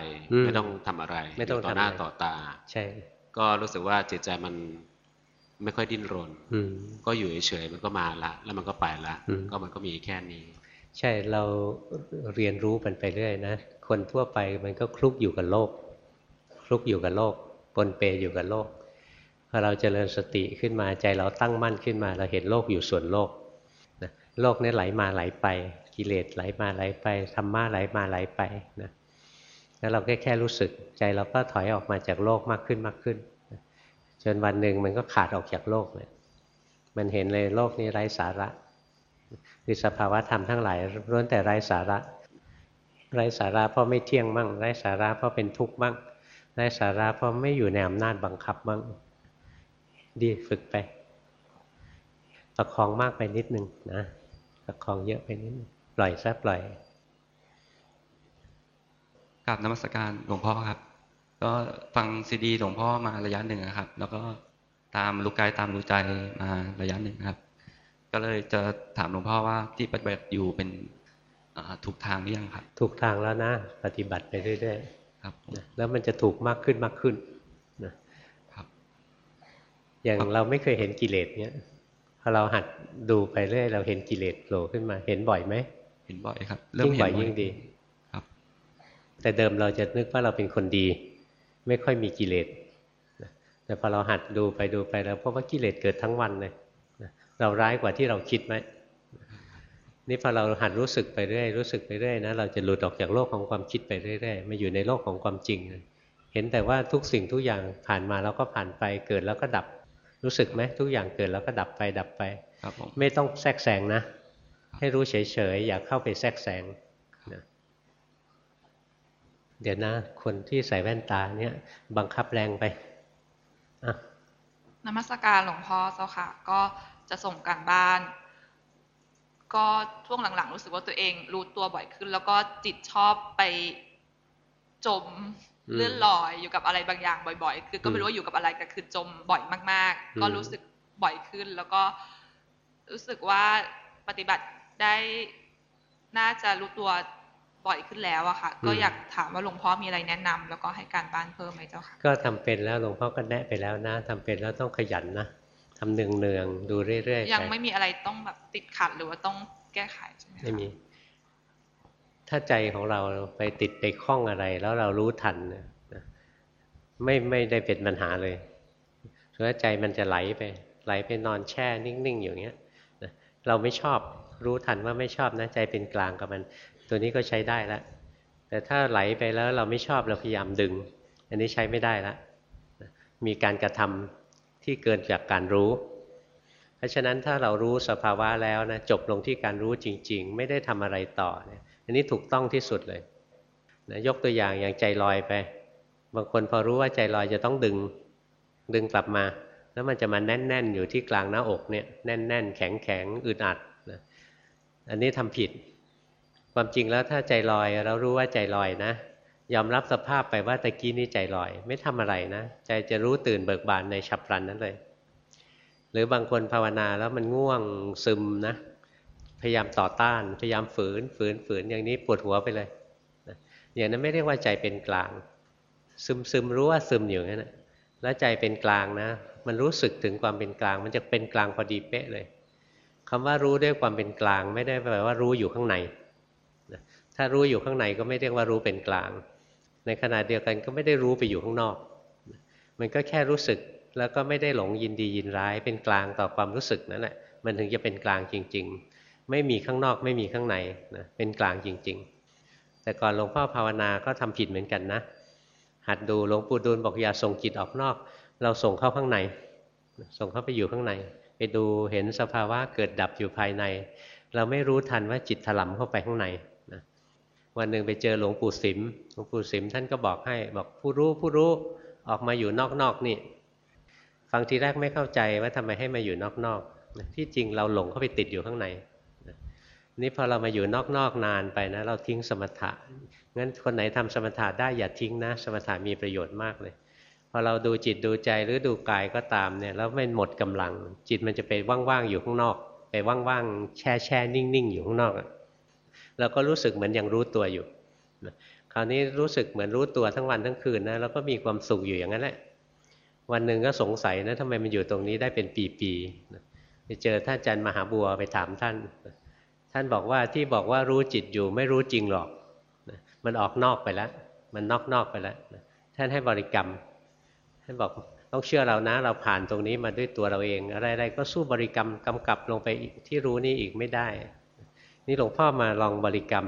ไม่ต้องทำอะไรไม่ต้องต่อหน้าต่อตา ใช่ ก็รู้สึกว่าจิตใจมันไม่ค่อยดิ้นรนก็อยู่เฉยๆมันก็มาละ แล้วมันก็ไปละก็มันก็มีแค่นี้ ใช่เราเรียนรู้มันไปเรื่อยนะคนทั่วไปมันก็คลุกอยู่กับโลก คลุกอยู่กับโลกปนเปอยู่กับโลกพ อเราเจริญสติขึ้นมาใจเราตั้งมั่นขึ้นมา เราเห็นโลกอยู่ส่วนโลกนะโลกนี้ไหลมาไหลไป กิเลสไหลมาไหลไปธรรมะไหลมาไหลไปนะแล้วเราแค่แค่รู้สึกใจเราก็ถอยออกมาจากโลกมากขึ้นมากขึ้นจนวันหนึ่งมันก็ขาดออกจากโลกเลยมันเห็นเลยโลกนี้ไร้สาระคือสภาวะธรรมทั้งหลายล้วนแต่ไร้สาระ ไร้สาระเพราะไม่เที่ยงมั่งไร้สาระเพราะเป็นทุกข์มั่งได้สาระเพราะไม่อยู่ในอำนาจบังคับบ้าง ดีฝึกไปประคองมากไปนิดนึงนะประคองเยอะไปนิดนึงปล่อยซะปล่อยกราบนมัสการหลวงพ่อครับ ก็ฟังซีดีหลวงพ่อมาระยะหนึ่งครับ แล้วก็ตามรู้กายตามรู้ใจมาระยะหนึ่งครับ ก็เลยจะถามหลวงพ่อว่าที่ปฏิบัติอยู่เป็นถูกทางหรือยังครับ ถูกทางแล้วนะ ปฏิบัติไปเรื่อยๆครับ แล้วมันจะถูกมากขึ้นมากขึ้นนะครับ อย่างเราไม่เคยเห็นกิเลสเนี้ยพอเราหัดดูไปเรื่อยเราเห็นกิเลสโผล่ขึ้นมา เห็นบ่อยไหมเห็นบ่อยครับยิ่งบ่อยยิ่งดีครับ แต่เดิมเราจะนึกว่าเราเป็นคนดี ไม่ค่อยมีกิเลสแต่พอเราหัดดูไปดูไปแล้วพบว่ากิเลสเกิดทั้งวันเลยเราร้ายกว่าที่เราคิดไหมนี่พอเราหัดรู้สึกไปเรื่อยรู้สึกไปเรื่อยนะเราจะหลุดออกจากโลกของความคิดไปเรื่อยๆมาอยู่ในโลกของความจริงเห็นแต่ว่าทุกสิ่งทุกอย่างผ่านมาแล้วก็ผ่านไปเกิดแล้วก็ดับ รู้สึกไหมทุกอย่างเกิดแล้วก็ดับไปดับไปไม่ต้องแทรกแซงนะ ให้รู้เฉยๆอย่าเข้าไปแทรกแซงนะเดี๋ยวนะ คนที่ใส่แว่นตาเนี่ย บังคับแรงไปนมัสการหลวงพ่อเจ้าค่ะ ก็จะส่งการบ้าน ก็ช่วงหลังๆ รู้สึกว่าตัวเองรู้ตัวบ่อยขึ้น แล้วก็จิตชอบไปจม เลื่อนลอยอยู่กับอะไรบางอย่างบ่อย ๆ คือก็ไม่รู้ว่าอยู่กับอะไรแต่คือจมบ่อยมาก ๆ ก็รู้สึกบ่อยขึ้น แล้วก็รู้สึกว่าปฏิบัติได้น่าจะรู้ตัวบ่อยขึ้นแล้วอะค่ะ ก็อยากถามว่าหลวงพ่อมีอะไรแนะนำแล้วก็ให้การบ้านเพิ่มไหมเจ้าค่ะก็ทำเป็นแล้วหลวงพ่อก็แนะไปแล้วนะทำเป็นแล้วต้องขยันนะทำเนืองๆดูเรื่อยๆยังไม่มีอะไรต้องแบบติดขัดหรือว่าต้องแก้ไขใช่ไหมไม่มี ถ้าใจของเราไปติดไปคล้องอะไร แล้วเรารู้ทันนะไม่ไม่ได้เป็นปัญหาเลยเพราะใจมันจะไหลไป ไหลไปนอนแช่นิ่ง ๆ อย่างเงี้ยเราไม่ชอบรู้ทันว่าไม่ชอบนะใจเป็นกลางกับมัน ตัวนี้ก็ใช้ได้ล้วแต่ถ้าไหลไปแล้วเราไม่ชอบเราพยายามดึง อันนี้ใช้ไม่ได้ล้วมีการกระทำที่เกินจากการรู้ เพราะฉะนั้นถ้าเรารู้สภาวะแล้วนะจบลงที่การรู้จริง ๆ ไม่ได้ทำอะไรต่อเนี่ย อันนี้ถูกต้องที่สุดเลยนะยกตัวอย่างอย่างใจลอยไป บางคนพอรู้ว่าใจลอยจะต้องดึงดึงกลับมา แล้วมันจะมาแน่น ๆ อยู่ที่กลางหน้าอกเนี่ยแน่น ๆ แข็งๆอึดอัดนะอันนี้ทำผิด ความจริงแล้วถ้าใจลอยเรารู้ว่าใจลอยนะ ยอมรับสภาพไปว่าตะกี้นี้ใจลอย ไม่ทำอะไรนะ ใจจะรู้ตื่นเบิกบานในฉับพลันนั้นเลย หรือบางคนภาวนาแล้วมันง่วงซึมนะ พยายามต่อต้าน พยายามฝืน ฝืนฝืนอย่างนี้ปวดหัวไปเลยอย่างนั้นไม่เรียกว่าใจเป็นกลาง ซึมซึมรู้ว่าซึมอยู่นั่นแหละแล้วใจเป็นกลางนะ มันรู้สึกถึงความเป็นกลาง มันจะเป็นกลางพอดีเป๊ะเลยคำว่ารู้ด้วยความเป็นกลาง ไม่ได้แปลว่ารู้อยู่ข้างในถ้ารู้อยู่ข้างในก็ไม่เรียกว่ารู้เป็นกลาง ในขณะเดียวกันก็ไม่ได้รู้ไปอยู่ข้างนอก มันก็แค่รู้สึกแล้วก็ไม่ได้หลงยินดียินร้าย เป็นกลางต่อความรู้สึกนั่นแหละมันถึงจะเป็นกลางจริงๆ ไม่มีข้างนอกไม่มีข้างในนะเป็นกลางจริง ๆ แต่ก่อนหลวงพ่อภาวนาก็ทำผิดเหมือนกันนะ หัดดูหลวงปู่ดูลบอกอย่าส่งจิตออกนอก เราส่งเข้าข้างใน ส่งเข้าไปอยู่ข้างใน ไปดูเห็นสภาวะเกิดดับอยู่ภายใน เราไม่รู้ทันว่าจิตถลำเข้าไปข้างในวันหนึ่งไปเจอหลวงปู่สิมหลวงปู่สิมท่านก็บอกให้บอกผู้รู้ผู้รู้ออกมาอยู่นอกๆนี่ ฟังทีแรกไม่เข้าใจว่าทำไมให้มาอยู่นอกๆที่จริงเราหลงเข้าไปติดอยู่ข้างใน นี่พอเรามาอยู่นอกๆนานไปนะ เราทิ้งสมถะงั้นคนไหนทำสมถะได้อย่าทิ้งนะ สมถะมีประโยชน์มากเลยพอเราดูจิตดูใจหรือดูกายก็ตามเนี่ยแล้วไม่หมดกำลัง จิตมันจะไปว่างๆอยู่ข้างนอก ไปว่างๆแช่แช่นิ่งๆอยู่ข้างนอกเราก็รู้สึกเหมือนยังรู้ตัวอยู่คราวนี้รู้สึกเหมือนรู้ตัวทั้งวันทั้งคืนนะแล้วก็มีความสุขอยู่อย่างนั้นแหละวันหนึ่งก็สงสัยนะทำไมมันอยู่ตรงนี้ได้เป็นปีๆไปเจอท่านอาจารย์มหาบัวไปถามท่าน ท่านบอกว่าที่บอกว่ารู้จิตอยู่ไม่รู้จริงหรอก มันออกนอกไปแล้ว มันนอกนอกไปแล้วท่านให้บริกรรม ท่านบอกต้องเชื่อเรานะ เราผ่านตรงนี้มาด้วยตัวเราเอง อะไรๆก็สู้บริกรรมกำกับลงไปที่รู้นี่อีกไม่ได้ นี่หลวงพ่อมาลองบริกรรม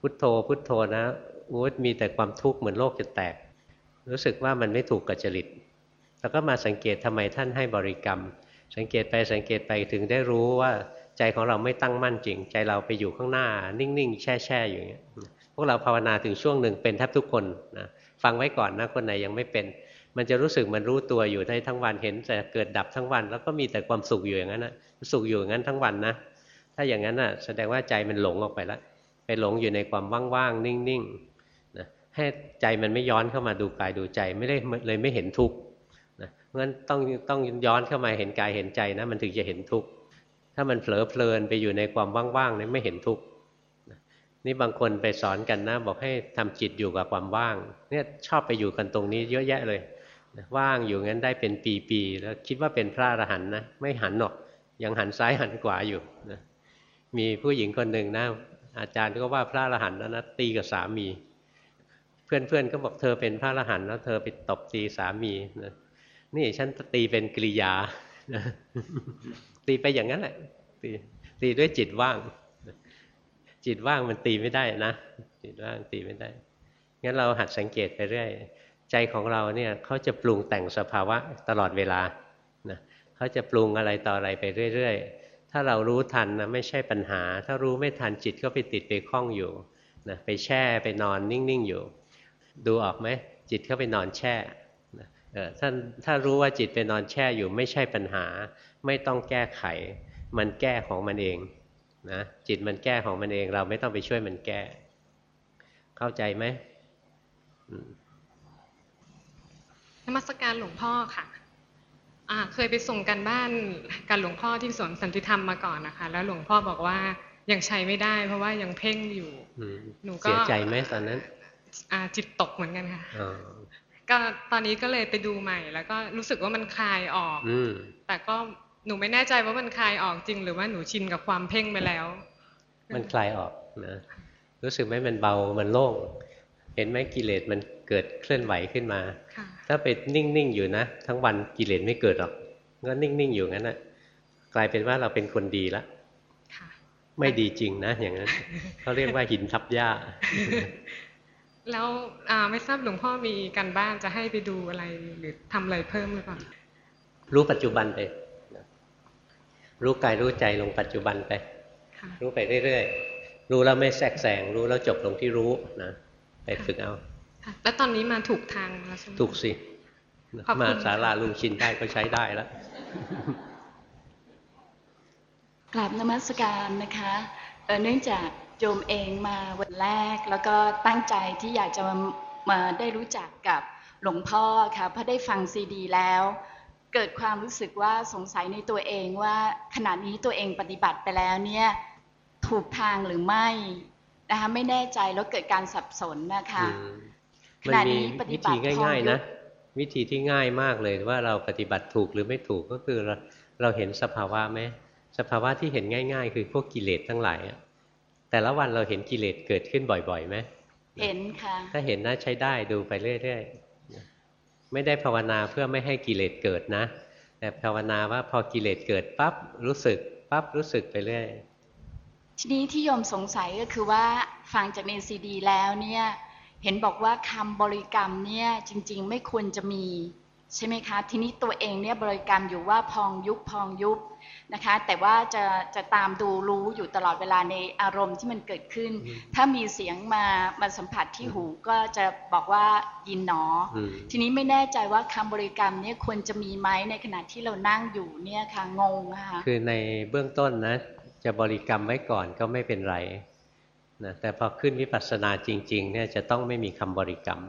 พุทโธ พุทโธนะโอ้มีแต่ความทุกข์เหมือนโลกจะแตก รู้สึกว่ามันไม่ถูกกับจริตแล้วก็มาสังเกตทำไมท่านให้บริกรรม สังเกตไปสังเกตไปถึงได้รู้ว่า ใจของเราไม่ตั้งมั่นจริง ใจเราไปอยู่ข้างหน้า นิ่งๆ แช่ๆอยู่อย่างเงี้ยพวกเราภาวนาถึงช่วงหนึ่งเป็นแทบทุกคนนะฟังไว้ก่อนนะคนไหนยังไม่เป็น มันจะรู้สึกมันรู้ตัวอยู่ได้ทั้งวันเห็นแต่เกิดดับทั้งวัน แล้วก็มีแต่ความสุขอยู่อย่างนั้นนะสุขอยู่อย่างนั้นทั้งวันนะถ้าอย่างนั้นน่ะแสดงว่าใจมันหลงออกไปแล้วไปหลงอยู่ในความว่างๆนิ่งๆนะให้ใจมันไม่ย้อนเข้ามาดูกายดูใจไม่ได้เลยไม่เห็นทุกข์นะเพราะฉะนั้นต้องต้องย้อนเข้ามาเห็นกายเห็นใจนะมันถึงจะเห็นทุกข์ ถ้ามันเผลอเพลินไปอยู่ในความว่างๆนี่ไม่เห็นทุกข์นี่บางคนไปสอนกันนะ บอกให้ทำจิตอยู่กับความว่าง เนี่ยชอบไปอยู่กันตรงนี้เยอะแยะเลยว่างอยู่งั้นได้เป็นปีๆแล้วคิดว่าเป็นพระอรหันต์นะไม่หันหรอก ยังหันซ้ายหันขวาอยู่นะมีผู้หญิงคนหนึ่งนะอาจารย์ก็ว่าพระอรหันต์แล้วนะตีกับสามี เพื่อนๆก็บอกเธอเป็นพระอรหันต์แล้วเธอไปตบตีสามีนะนี่ฉันตีเป็นกิริยา ตีไปอย่างนั้นแหละตีตีด้วยจิตว่าง จิตว่างมันตีไม่ได้นะ จิตว่างตีไม่ได้ งั้นเราหัดสังเกตไปเรื่อย ใจของเราเนี่ยเขาจะปรุงแต่งสภาวะตลอดเวลานะเขาจะปรุงอะไรต่ออะไรไปเรื่อย ๆ ถ้าเรารู้ทันนะไม่ใช่ปัญหา ถ้ารู้ไม่ทันจิตก็ไปติดไปคล้องอยู่นะไปแช่ไปนอนนิ่งๆอยู่ ดูออกไหมจิตเข้าไปนอนแช่ท่านถ้ารู้ว่าจิตไปนอนแช่อยู่ไม่ใช่ปัญหา ไม่ต้องแก้ไข มันแก้ของมันเองนะจิตมันแก้ของมันเอง เราไม่ต้องไปช่วยมันแก้ เข้าใจไหมนมัสการหลวงพ่อค่ะอ่าเคยไปส่งกันบ้านกับหลวงพ่อที่สวนสันติธรรมมาก่อนนะคะ แล้วหลวงพ่อบอกว่ายังใช้ไม่ได้ เพราะว่ายังเพ่งอยู่หนูก็เสียใจไหมตอนนั้นอ่าจิตตกเหมือนกันค่ะก็ตอนนี้ก็เลยไปดูใหม่ แล้วก็รู้สึกว่ามันคลายออกอแต่ก็ หนูไม่แน่ใจว่ามันคลายออกจริง หรือว่าหนูชินกับความเพ่งไปแล้ว มันคลายออกนะรู้สึกไหมมันเบามันโล่งเห็นไหมกิเลสมันเกิดเคลื่อนไหวขึ้นมา ถ้าไปนิ่ง ๆ อยู่นะ ทั้งวันกิเลสไม่เกิดหรอกก็นิ่ง ๆ อยู่งั้นนะกลายเป็นว่าเราเป็นคนดีละไม่ดีจริงนะ อย่างนั้นเขาเรียกว่าหินทับหญ้า แล้วไม่ทราบหลวงพ่อมีการบ้านจะให้ไปดูอะไรหรือทำอะไรเพิ่มหรือเปล่ารู้ปัจจุบันไป รู้กายรู้ใจลงปัจจุบันไป รู้ไปเรื่อยๆ รู้แล้วไม่แทรกแซงรู้แล้วจบลงที่รู้นะไปฝึกเอาแล้วตอนนี้มาถูกทางแล้วใช่ไหมถูกสิมาสาราลุงชินได้ก็ใช้ได้แล้วกราบนมัสการนะคะเนื่องจากโยมเองมาวันแรก แล้วก็ตั้งใจที่อยากจะมาได้รู้จักกับหลวงพ่อค่ะเพราะได้ฟังซีดีแล้ว เกิดความรู้สึกว่าสงสัยในตัวเองว่าขณะนี้ตัวเองปฏิบัติไปแล้วเนี่ยถูกทางหรือไม่นะคะไม่แน่ใจแล้วเกิดการสับสนนะคะขณะนี้ปฏิบัติง่ายๆนะวิธีที่ง่ายมากเลยว่าเราปฏิบัติถูกหรือไม่ถูกก็คือเราเราเห็นสภาวะไหมสภาวะที่เห็นง่าย ๆ คือพวกกิเลสทั้งหลายแต่ละวันเราเห็นกิเลสเกิดขึ้นบ่อยๆไหมเห็นค่ะถ้าเห็นนะใช้ได้ดูไปเรื่อยๆ ไม่ได้ภาวนาเพื่อไม่ให้กิเลสเกิดนะ แต่ภาวนาว่าพอกิเลสเกิดปั๊บรู้สึกปั๊บรู้สึกไปเรื่อยทีนี้ที่โยมสงสัยก็คือว่าฟังจากในซีดีแล้วเนี่ยเห็นบอกว่าคำบริกรรมเนี่ยจริง ๆ ไม่ควรจะมี ใช่ไหมคะ ทีนี้ตัวเองเนี่ยบริกรรมอยู่ว่าพองยุบพองยุบนะคะ แต่ว่าจะจะตามดูรู้อยู่ตลอดเวลาในอารมณ์ที่มันเกิดขึ้น ถ้ามีเสียงมามาสัมผัสที่หูก็จะบอกว่ายินหนอ ทีนี้ไม่แน่ใจว่าคำบริกรรมเนี่ยควรจะมีไหมในขณะที่เรานั่งอยู่เนี่ยค่ะงงนะคะคือในเบื้องต้นนะ จะบริกรรมไว้ก่อนก็ไม่เป็นไรนะแต่พอขึ้นวิปัสสนาจริงๆเนี่ยจะต้องไม่มีคำบริกรรม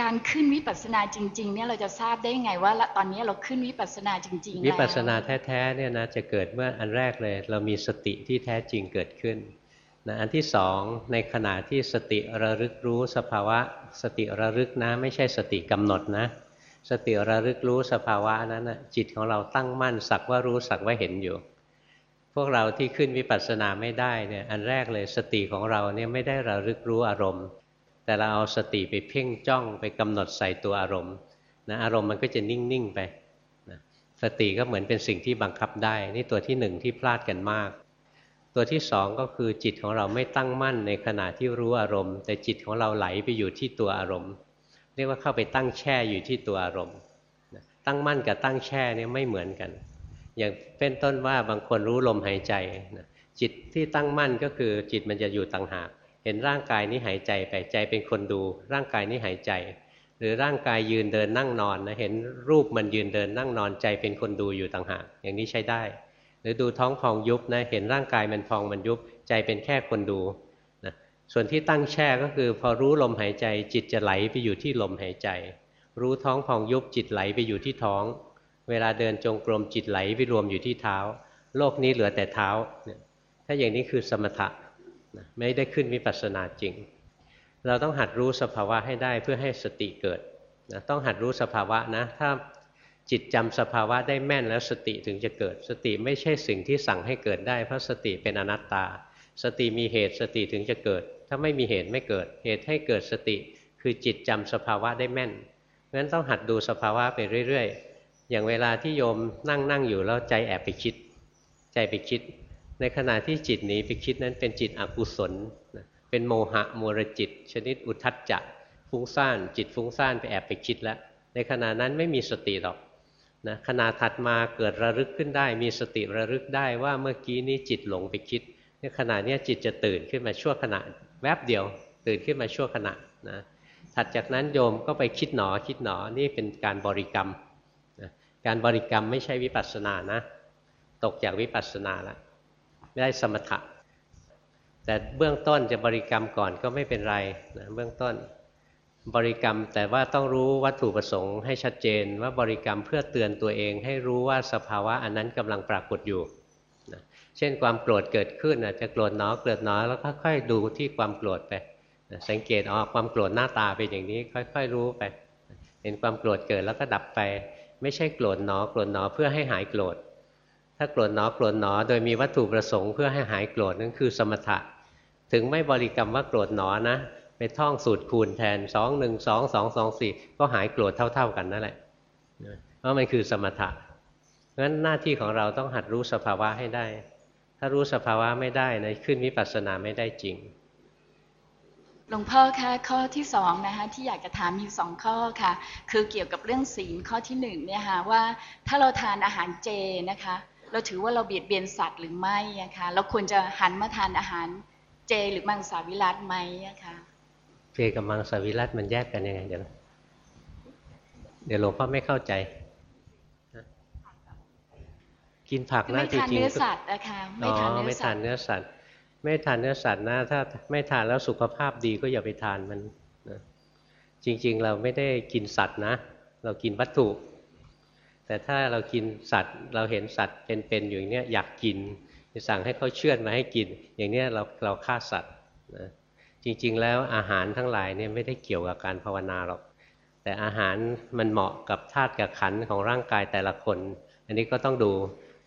การขึ้นวิปัสสนาจริง ๆ เนี่ยเราจะทราบได้ไงว่าตอนนี้เราขึ้นวิปัสสนาจริงๆวิปัสสนาแท้ๆเนี่ยนะจะเกิดเมื่ออันแรกเลย เรามีสติที่แท้จริงเกิดขึ้นนะอันที่สองในขณะที่สติระลึกรู้สภาวะ สติระลึกนะ ไม่ใช่สติกำหนดนะ สติระลึกรู้สภาวะนั้นนะจิตของเราตั้งมั่นสักว่ารู้สักว่าเห็นอยู่ พวกเราที่ขึ้นวิปัสสนาไม่ได้เนี่ยอันแรกเลยสติของเราเนี่ยไม่ได้ระลึกรู้อารมณ์ แต่เราเอาสติไปเพ่งจ้องไปกำหนดใส่ตัวอารมณ์นะอารมณ์มันก็จะนิ่งๆไปนะสติก็เหมือนเป็นสิ่งที่บังคับได้ นี่ตัวที่หนึ่งที่พลาดกันมาก ตัวที่สองก็คือจิตของเราไม่ตั้งมั่นในขณะที่รู้อารมณ์ แต่จิตของเราไหลไปอยู่ที่ตัวอารมณ์ เรียกว่าเข้าไปตั้งแช่อยู่ที่ตัวอารมณ์ตั้งมั่นกับตั้งแช่เนี่ยไม่เหมือนกัน อย่างเป็นต้นว่าบางคนรู้ลมหายใจจิตที่ตั้งมั่นก็คือจิตมันจะอยู่ต่างหาก ห็นร่างกายนี้หายใจไปใจเป็นคนดู ร่างกายนี้หายใจ หรือร่างกายยืนเดินนั่งนอนนะเห็นรูปมันยืนเดินนั่งนอนใจเป็นคนดูอยู่ต่างหากอย่างนี้ใช้ได้ หรือดูท้องพองยุบนะเห็นร่างกายมันพองมันยุบใจเป็นแค่คนดูนะส่วนที่ตั้งแช่ก็คือพอรู้ลมหายใจจิตจะไหลไปอยู่ที่ลมหายใจ รู้ท้องพองยุบจิตไหลไปอยู่ที่ท้อง เวลาเดินจงกรมจิตไหลไปรวมอยู่ที่เท้า โลกนี้เหลือแต่เท้า ถ้าอย่างนี้คือสมถะ ไม่ได้ขึ้นวิปัสสนาจริง เราต้องหัดรู้สภาวะให้ได้เพื่อให้สติเกิดนะต้องหัดรู้สภาวะนะ ถ้าจิตจำสภาวะได้แม่นแล้วสติถึงจะเกิด สติไม่ใช่สิ่งที่สั่งให้เกิดได้ เพราะสติเป็นอนัตตา สติมีเหตุสติถึงจะเกิด ถ้าไม่มีเหตุไม่เกิด เหตุให้เกิดสติ คือจิตจำสภาวะได้แม่นงั้นต้องหัดดูสภาวะไปเรื่อย ๆ อย่างเวลาที่โยมนั่งนั่งอยู่แล้วใจแอบไปคิด ใจไปคิด ในขณะที่จิตหนีไปคิดนั้นเป็นจิตอกุศลเป็นโมหะโมรจิต ชนิดอุทัจจะฟุ้งซ่าน จิตฟุ้งซ่านไปแอบไปคิดแล้ว ในขณะนั้นไม่มีสติหรอกนะขณะถัดมาเกิดระลึกขึ้นได้ มีสติระลึกได้ว่าเมื่อกี้นี้จิตหลงไปคิดในขณะนี้จิตจะตื่นขึ้นมาชั่วขณะแวบเดียว ตื่นขึ้นมาชั่วขณะนะถัดจากนั้นโยมก็ไปคิดหนอคิดหนอนี่เป็นการบริกรรมนะการบริกรรมไม่ใช่วิปัสสนานะ ตกจากวิปัสสนาแล้ว ไม่ได้สมถะ แต่เบื้องต้นจะบริกรรมก่อนก็ไม่เป็นไรนะเบื้องต้นบริกรรมแต่ว่าต้องรู้วัตถุประสงค์ให้ชัดเจนว่าบริกรรมเพื่อเตือนตัวเอง ให้รู้ว่าสภาวะอันนั้นกำลังปรากฏอยู่นะเช่นความโกรธเกิดขึ้นอาจจะโกรธน้อเกิดน้อแล้วค่อยๆดูที่ความโกรธไปนะสังเกตอ๋อความโกรธหน้าตาเป็นอย่างนี้ค่อย ๆ รู้ไป เห็นความโกรธเกิดแล้วก็ดับไป ไม่ใช่โกรธหนอโกรธหนอเพื่อให้หายโกรธ ถ้าโกรธหนอโกรธหนอ โดยมีวัตถุประสงค์เพื่อให้หายโกรธนั่นคือสมถะ ถึงไม่บริกรรมว่าโกรธหนอนะไปท่องสูตรคูณแทนสองหนึ่งสองสองสองสี่ก็หายโกรธเท่า ๆกันนั่นแหละเพราะมันคือสมถะงั้นหน้าที่ของเราต้องหัดรู้สภาวะให้ได้ ถ้ารู้สภาวะไม่ได้นะขึ้นวิปัสสนาไม่ได้จริงหลวงพ่อคะข้อที่สองนะคะที่อยากจะถามมีสองข้อค่ะ คือเกี่ยวกับเรื่องศีลข้อที่หนึ่งเนี่ยค่ะว่าถ้าเราทานอาหารเจนะคะ เราถือว่าเราเบียดเบียนสัตว์หรือไม่นะคะเราควรจะหันมาทานอาหารเจหรือมังสวิรัตไหมนะคะเจกับมังสวิรัตมันแยกกันยังไงเดี๋ยวเดี๋ยวหลวงพ่อไม่เข้าใจกินผักนะจริงๆไม่ทานเนื้อสัตว์นะคะไม่ทานเนื้อสัตว์ไม่ทานเนื้อสัตว์ไม่ทานเนื้อสัตว์นะถ้าไม่ทานแล้วสุขภาพดีก็อย่าไปทานมันนะจริง ๆ เราไม่ได้กินสัตว์นะ เรากินวัตถุ แต่ถ้าเรากินสัตว์ เราเห็นสัตว์เป็นๆอยู่อย่างนี้ยอยากกินจะสั่งให้เขาเชื่อมาให้กิน อย่างเนี้ยเราเราฆ่าสัตว์นะจริงๆ แล้วอาหารทั้งหลายเนี่ยไม่ได้เกี่ยวกับการภาวนาหรอก แต่อาหารมันเหมาะกับธาตุกับขันของร่างกายแต่ละคน อันนี้ก็ต้องดู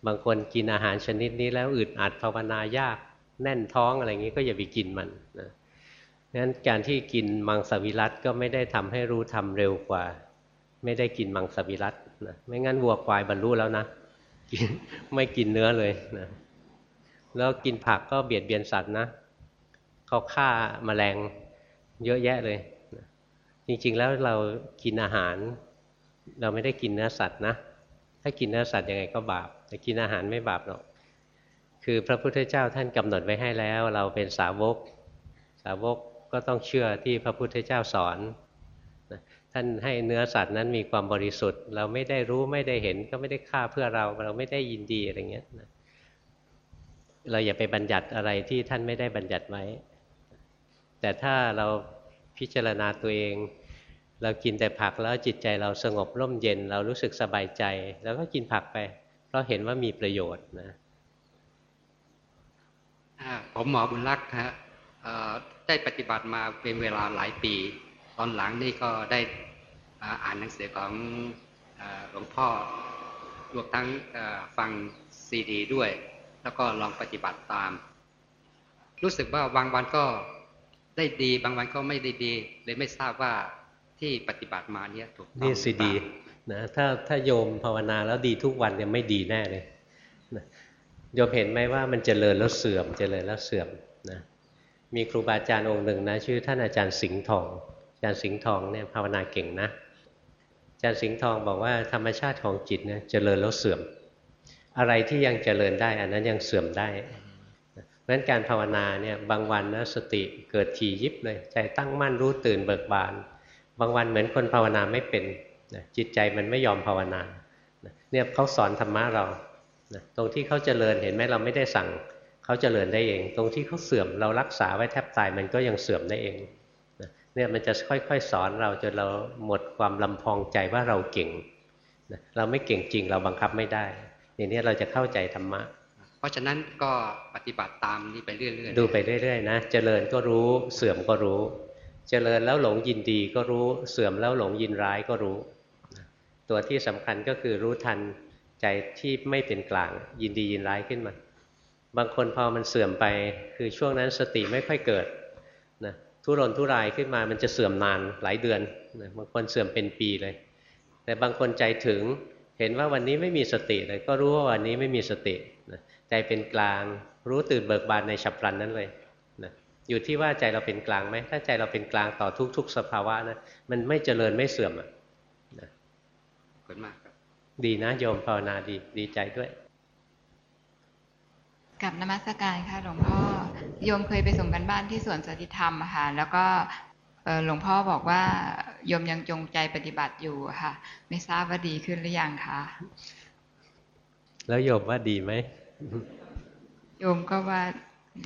บางคนกินอาหารชนิดนี้แล้วอึดอัดภาวนายากแน่นท้องอะไรอย่างนี้ก็อย่าไปกินมันนะงั้นการที่กินมังสวิรัตก็ไม่ได้ทำให้รู้ทำเร็วกว่า ไม่ได้กินมังสวิรัต นะไม่งั้นวัวควายบรรลุแล้วนะไม่กินเนื้อเลยนะแล้วกินผักก็เบียดเบียนสัตว์นะเขาฆ่ามาแมลงเยอะแยะเลยจริงๆแล้วเรากินอาหาร เราไม่ได้กินเนื้อสัตว์นะถ้ากินเนื้อสัตว์ยังไงก็บาป แต่กินอาหารไม่บาปหรอกคือพระพุทธเจ้าท่านกำหนดไว้ให้แล้ว เราเป็นสาวก สาวกก็ต้องเชื่อที่พระพุทธเจ้าสอน ท่านให้เนื้อสัตว์นั้นมีความบริสุทธิ์ เราไม่ได้รู้ไม่ได้เห็นก็ไม่ได้ฆ่าเพื่อเรา เราไม่ได้ยินดีอะไรเงี้ยเราอย่าไปบัญญัติอะไรที่ท่านไม่ได้บัญญัติไว้ แต่ถ้าเราพิจารณาตัวเอง เรากินแต่ผักแล้วจิตใจเราสงบร่มเย็น เรารู้สึกสบายใจ แล้วก็กินผักไป เพราะเห็นว่ามีประโยชน์นะผมหมอบุญรักษ์ฮะได้ปฏิบัติมาเป็นเวลาหลายปี อนหลังนี่ก็ได้อ่านหนังสือของหลวงพ่อรวมทั้งฟังซีดี ด้วย แล้วก็ลองปฏิบัติตาม รู้สึกว่าบางวันก็ได้ดีบางวันก็ไม่ได้ดี เลยไม่ทราบว่าที่ปฏิบัติมาเนี่ยถูกต้องนี่สิดีนะถ้าถ้าโยมภาวนาแล้วดีทุกวันเนี่ยไม่ดีแน่เลยนะโยมเห็นไหมว่ามันเจริญแล้วเสื่อมเจริญแล้วเสื่อมนะมีครูบาอาจารย์องค์หนึ่งนะชื่อท่านอาจารย์สิงห์ทองอา จารย์สิงห์ทองเนี่ยภาวนาเก่งนะอาจารย์สิงห์ทองบอกว่าธรรมชาติของจิตเนี่ยเจริญแล้วเสื่อม อะไรที่ยังเจริญได้ อันนั้นยังเสื่อมได้เพราะฉะนั้นการภาวนาเนี่ยบางวันนะสติเกิดทียิบเลย ใจตั้งมั่นรู้ตื่นเบิกบาน บางวันเหมือนคนภาวนาไม่เป็นจิตใจมันไม่ยอมภาวนาเนี่ยเขาสอนธรรมะเราตรงที่เขาเจริญเห็นไหมเราไม่ได้สั่งเขาเจริญได้เอง ตรงที่เขาเสื่อมเรารักษาไว้แทบตายมันก็ยังเสื่อมได้เอง เนี่ยมันจะค่อยๆ สอนเราจนเราหมดความลำพองใจว่าเราเก่งนะเราไม่เก่งจริงเราบังคับไม่ได้ อย่างนี้เราจะเข้าใจธรรมะ เพราะฉะนั้นก็ปฏิบัติตามนี้ไปเรื่อยๆ ดูไปเรื่อยๆนะ เจริญก็รู้เสื่อมก็รู้ เจริญแล้วหลงยินดีก็รู้เสื่อมแล้วหลงยินร้ายก็รู้ ตัวที่สำคัญก็คือรู้ทันใจที่ไม่เป็นกลางยินดียินร้ายขึ้นมา บางคนพอมันเสื่อมไป คือช่วงนั้นสติไม่ค่อยเกิดนะ ทุรนทุรายขึ้นมามันจะเสื่อมนานหลายเดือนนะบางคนเสื่อมเป็นปีเลย แต่บางคนใจถึงเห็นว่าวันนี้ไม่มีสติเลยก็รู้ว่าวันนี้ไม่มีสตินะใจเป็นกลางรู้ตื่นเบิกบานในฉับพลันนั้นเลยนะอยู่ที่ว่าใจเราเป็นกลางไหมถ้าใจเราเป็นกลางต่อทุก ๆ สภาวะนะมันไม่เจริญไม่เสื่อมอะนะขอบคุณมากครับ ดีนะโยมภาวนาดีดีใจด้วย กับนมัสการค่ะหลวงพ่อโยมเคยไปส่งกันบ้านที่สวนสันติธรรมอะค่ะ แล้วก็เอ่อหลวงพ่อบอกว่าโยมยังจงใจปฏิบัติอยู่อะค่ะ ไม่ทราบว่าดีขึ้นหรือยังคะแล้วโยมว่าดีไหมโยมก็ว่า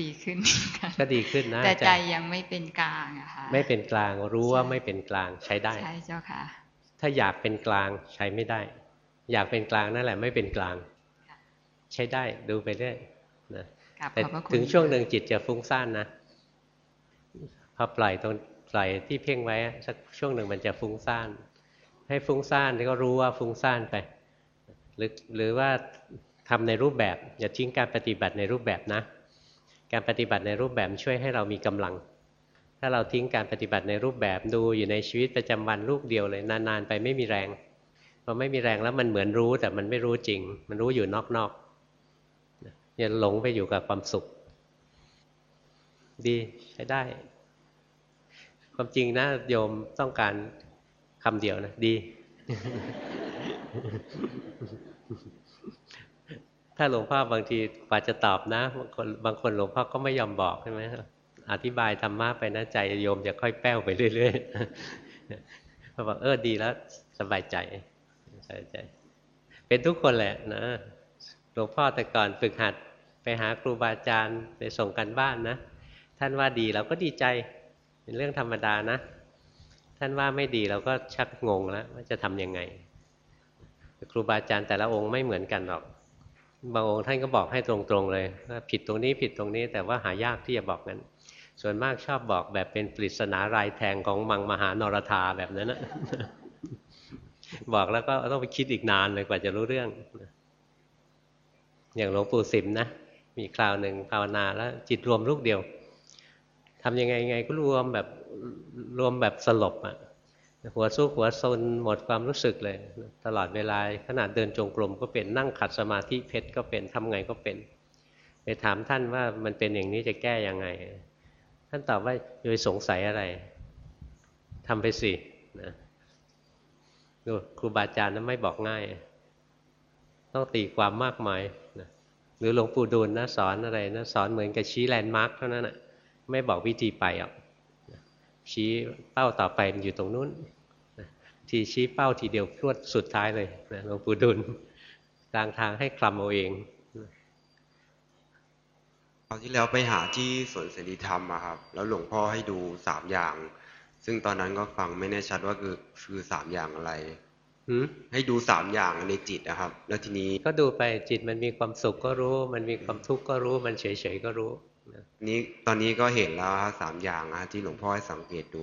ดีขึ้นค่ะก็ดีขึ้นนะแต่ใจยังไม่เป็นกลางอะค่ะไม่เป็นกลางรู้ว่าไม่เป็นกลางใช้ได้ใช่เจ้าค่ะ ถ้าอยากเป็นกลางใช้ไม่ได้ อยากเป็นกลางนั่นแหละ ไม่เป็นกลาง ใช้ได้ดูไปเรื่อยนะกราบ แต่ขอบพระคุณถึงช่วงหนึ่งจิตจะฟุ้งซ่านนะพอปล่อยตรงปล่อยที่เพ่งไว้สักช่วงหนึ่งมันจะฟุ้งซ่านให้ฟุ้งซ่านก็รู้ว่าฟุ้งซ่านไป หรือหรือว่าทำในรูปแบบ อย่าทิ้งการปฏิบัติในรูปแบบนะ การปฏิบัติในรูปแบบช่วยให้เรามีกำลัง ถ้าเราทิ้งการปฏิบัติในรูปแบบดูอยู่ในชีวิตประจำวันลูกเดียวเลยนานๆไปไม่มีแรงพอไม่มีแรงแล้วมันเหมือนรู้แต่มันไม่รู้จริง มันรู้อยู่นอกๆ อย่าหลงไปอยู่กับความสุข ดีใช้ได้ ความจริงนะโยมต้องการคำเดียวนะ ดี ถ้าหลวงพ่อบางทีกว่าจะตอบนะ บางคนบางคนหลวงพ่อก็ไม่ยอมบอกใช่ไหมอธิบายธรรมะไปนะใจโยมจะค่อยแป้วไปเรื่อยๆพอบอกเออดีแล้ว สบายใจสบายใจ เป็นทุกคนแหละนะ หลวงพ่อแต่ก่อนฝึกหัดไปหาครูบาอาจารย์ไปส่งกันบ้านนะ ท่านว่าดีเราก็ดีใจเป็นเรื่องธรรมดานะ ท่านว่าไม่ดีเราก็ชักงงแล้วว่าจะทำยังไง ครูบาอาจารย์แต่ละองค์ไม่เหมือนกันหรอก บางองค์ท่านก็บอกให้ตรงๆเลยว่าผิดตรงนี้ผิดตรงนี้แต่ว่าหายากที่จะบอกนั้น ส่วนมากชอบบอกแบบเป็นปริศนารายแทงของมังมหานรธาแบบนั้นนะบอกแล้วก็ต้องไปคิดอีกนานเลยกว่าจะรู้เรื่อง อย่างหลวงปู่สิมนะมีคราวหนึ่งภาวนาแล้วจิตรวมลูกเดียวทำยังไงไงก็รวมแบบรวมแบบสลบอะหัวสู้หัวซนหมดความรู้สึกเลย ตลอดเวลาขนาดเดินจงกรมก็เป็นนั่งขัดสมาธิเพชรก็เป็นทำไงก็เป็น ไปถามท่านว่ามันเป็นอย่างนี้จะแก้ยังไง ท่านตอบว่าอย่าสงสัยอะไรทำไปสินะดูครูบาอาจารย์นั้นไม่บอกง่าย ต้องตีความมากมาย หรือหลวงปู่ดูลนะสอนอะไรนะสอนเหมือนกับชี้แลนด์มาร์กเท่านั้นนะไม่บอกวิธีไปอะชี้เป้าต่อไปมันอยู่ตรงนู้นทีชี้เป้าทีเดียวพรวดสุดท้ายเลยนะหลวงปู่ดุลกลางทางให้คลำเอาเองคราวที่แล้วไปหาที่สวนเสรีธรรมอะครับ แล้วหลวงพ่อให้ดูสามอย่าง ซึ่งตอนนั้นก็ฟังไม่แน่ชัดว่าคือคือสามอย่างอะไร ให้ดูสามอย่างในจิตนะครับ แล้วทีนี้ก็ดูไปจิตมันมีความสุขก็รู้ มันมีความทุกข์ก็รู้ มันเฉยๆก็รู้นะนี้ตอนนี้ก็เห็นแล้วฮะสามอย่างนะที่หลวงพ่อให้สังเกตดู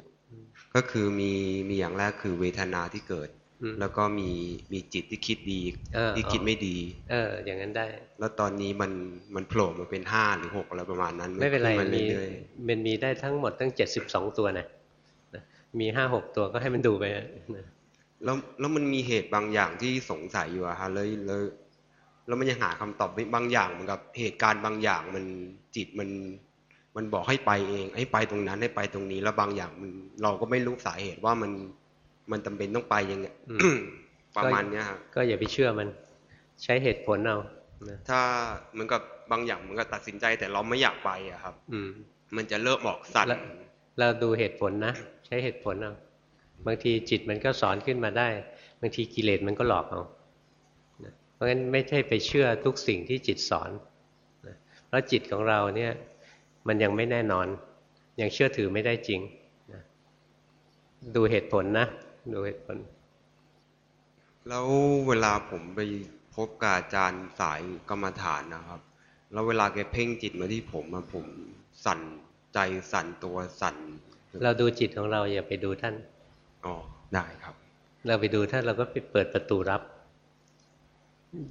ก็คือมีมีอย่างแรกคือเวทนาที่เกิดอืมแล้วก็มีมีจิตที่คิดดีเออที่คิดไม่ดี เออ อย่างนั้นได้ แล้วตอนนี้มันมันโผล่มาเป็นห้าหรือหกอะไรประมาณนั้น ไม่เป็นไรขึ้ามีเรื่อยมันมีได้ทั้งหมดตั้งเจ็ดสิบสองตัวนะนะมีห้าหกตัวก็ให้มันดูไปนะๆ แล้วแล้วมันมีเหตุบางอย่างที่สงสัยอยู่อะฮะเลยเลยแล้วมันยังหาคำตอบไม่บางอย่างเหมือนกับเหตุการณ์บางอย่างมันจิตมันมันบอกให้ไปเอง ให้ไปตรงนั้นให้ไปตรงนี้ แล้วบางอย่างมันเราก็ไม่รู้สาเหตุว่ามันมันจำเป็นต้องไปยังไงอืมประมาณเนี้ยครับก็อย่าไปเชื่อมันใช้เหตุผลเอานะถ้าเหมือนกับบางอย่างเหมือนกับตัดสินใจ แต่เราไม่อยากไปอะครับ อืม มันจะเริ่มออกสั่นแล้วเราดูเหตุผลนะใช้เหตุผลเอา บางทีจิตมันก็สอนขึ้นมาได้ บางทีกิเลสมันก็หลอกเอาเพราะฉะนั้นไม่ใช่ไปเชื่อทุกสิ่งที่จิตสอนเพราะจิตของเราเนี่ยมันยังไม่แน่นอน ยังเชื่อถือไม่ได้จริงดูเหตุผลนะ ดูเหตุผล แล้วเวลาผมไปพบกับอาจารย์สายกรรมฐานนะครับ แล้วเวลาแกเพ่งจิตมาที่ผมมาผมสั่นใจสั่นตัวสั่น เราดูจิตของเราอย่าไปดูท่าน อ๋อได้ครับ เราไปดูท่านเราก็ไปเปิดประตูรับ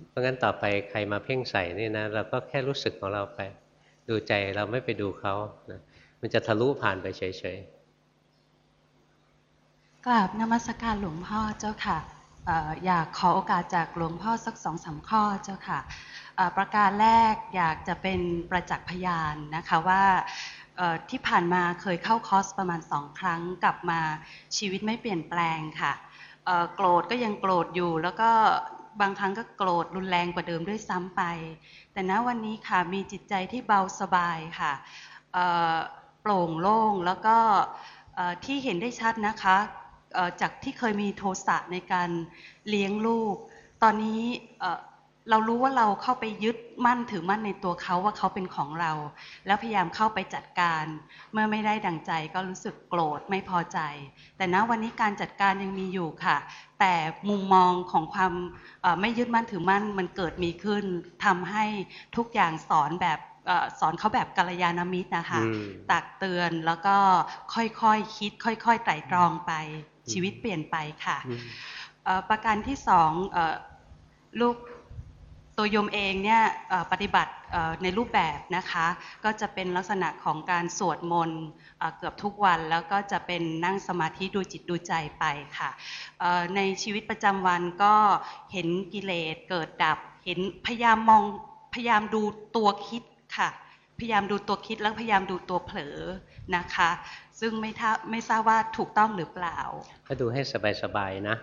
เพราะงั้นต่อไปใครมาเพ่งใส่นี่นะเราก็แค่รู้สึกของเราไป ดูใจเราไม่ไปดูเขานะมันจะทะลุผ่านไปเฉยๆกราบนมัสการหลวงพ่อเจ้าค่ะอยากขอโอกาสจากหลวงพ่อสักสองสาข้อเจ้าค่ะประการแรกอยากจะเป็นประจักษ์พยานนะคะว่า ที่ผ่านมาเคยเข้าคอร์สประมาณสองครั้งกลับมาชีวิตไม่เปลี่ยนแปลงค่ะโกรธก็ยังโกรธอยู่ แล้วก็บางครั้งก็โกรธรุนแรงกว่าเดิมด้วยซ้ำไป แต่ณวันนี้ค่ะมีจิตใจที่เบาสบายค่ะโปร่งโล่งแล้วก็ที่เห็นได้ชัดนะคะจากที่เคยมีโทสะในการเลี้ยงลูก ตอนนี้ เรารู้ว่าเราเข้าไปยึดมั่นถือมั่นในตัวเขาว่าเขาเป็นของเรา แล้วพยายามเข้าไปจัดการ เมื่อไม่ได้ดังใจก็รู้สึกโกรธไม่พอใจ แต่ณวันนี้การจัดการยังมีอยู่ค่ะ แต่มุมมองของความไม่ยึดมั่นถือมั่นมันเกิดมีขึ้นทำให้ทุกอย่างสอนแบบสอนเขาแบบกัลยาณมิตรนะคะตักเตือนแล้วก็ค่อยๆคคิด ค่อยๆไตร่ตรองไปชีวิตเปลี่ยนไปค่ะ ประการที่สองลูก ตัวโยมเองเนี่ยปฏิบัติในรูปแบบนะคะ ก็จะเป็นลักษณะของการสวดมนต์เกือบทุกวัน แล้วก็จะเป็นนั่งสมาธิดูจิตดูใจไปค่ะ ในชีวิตประจำวันก็เห็นกิเลสเกิดดับ เห็นพยายามมองพยายามดูตัวคิดค่ะ พยายามดูตัวคิดแล้วพยายามดูตัวเผลอนะคะ ซึ่งไม่ท่าไม่ทราบว่าถูกต้องหรือเปล่า ก็ดูให้สบายๆนะ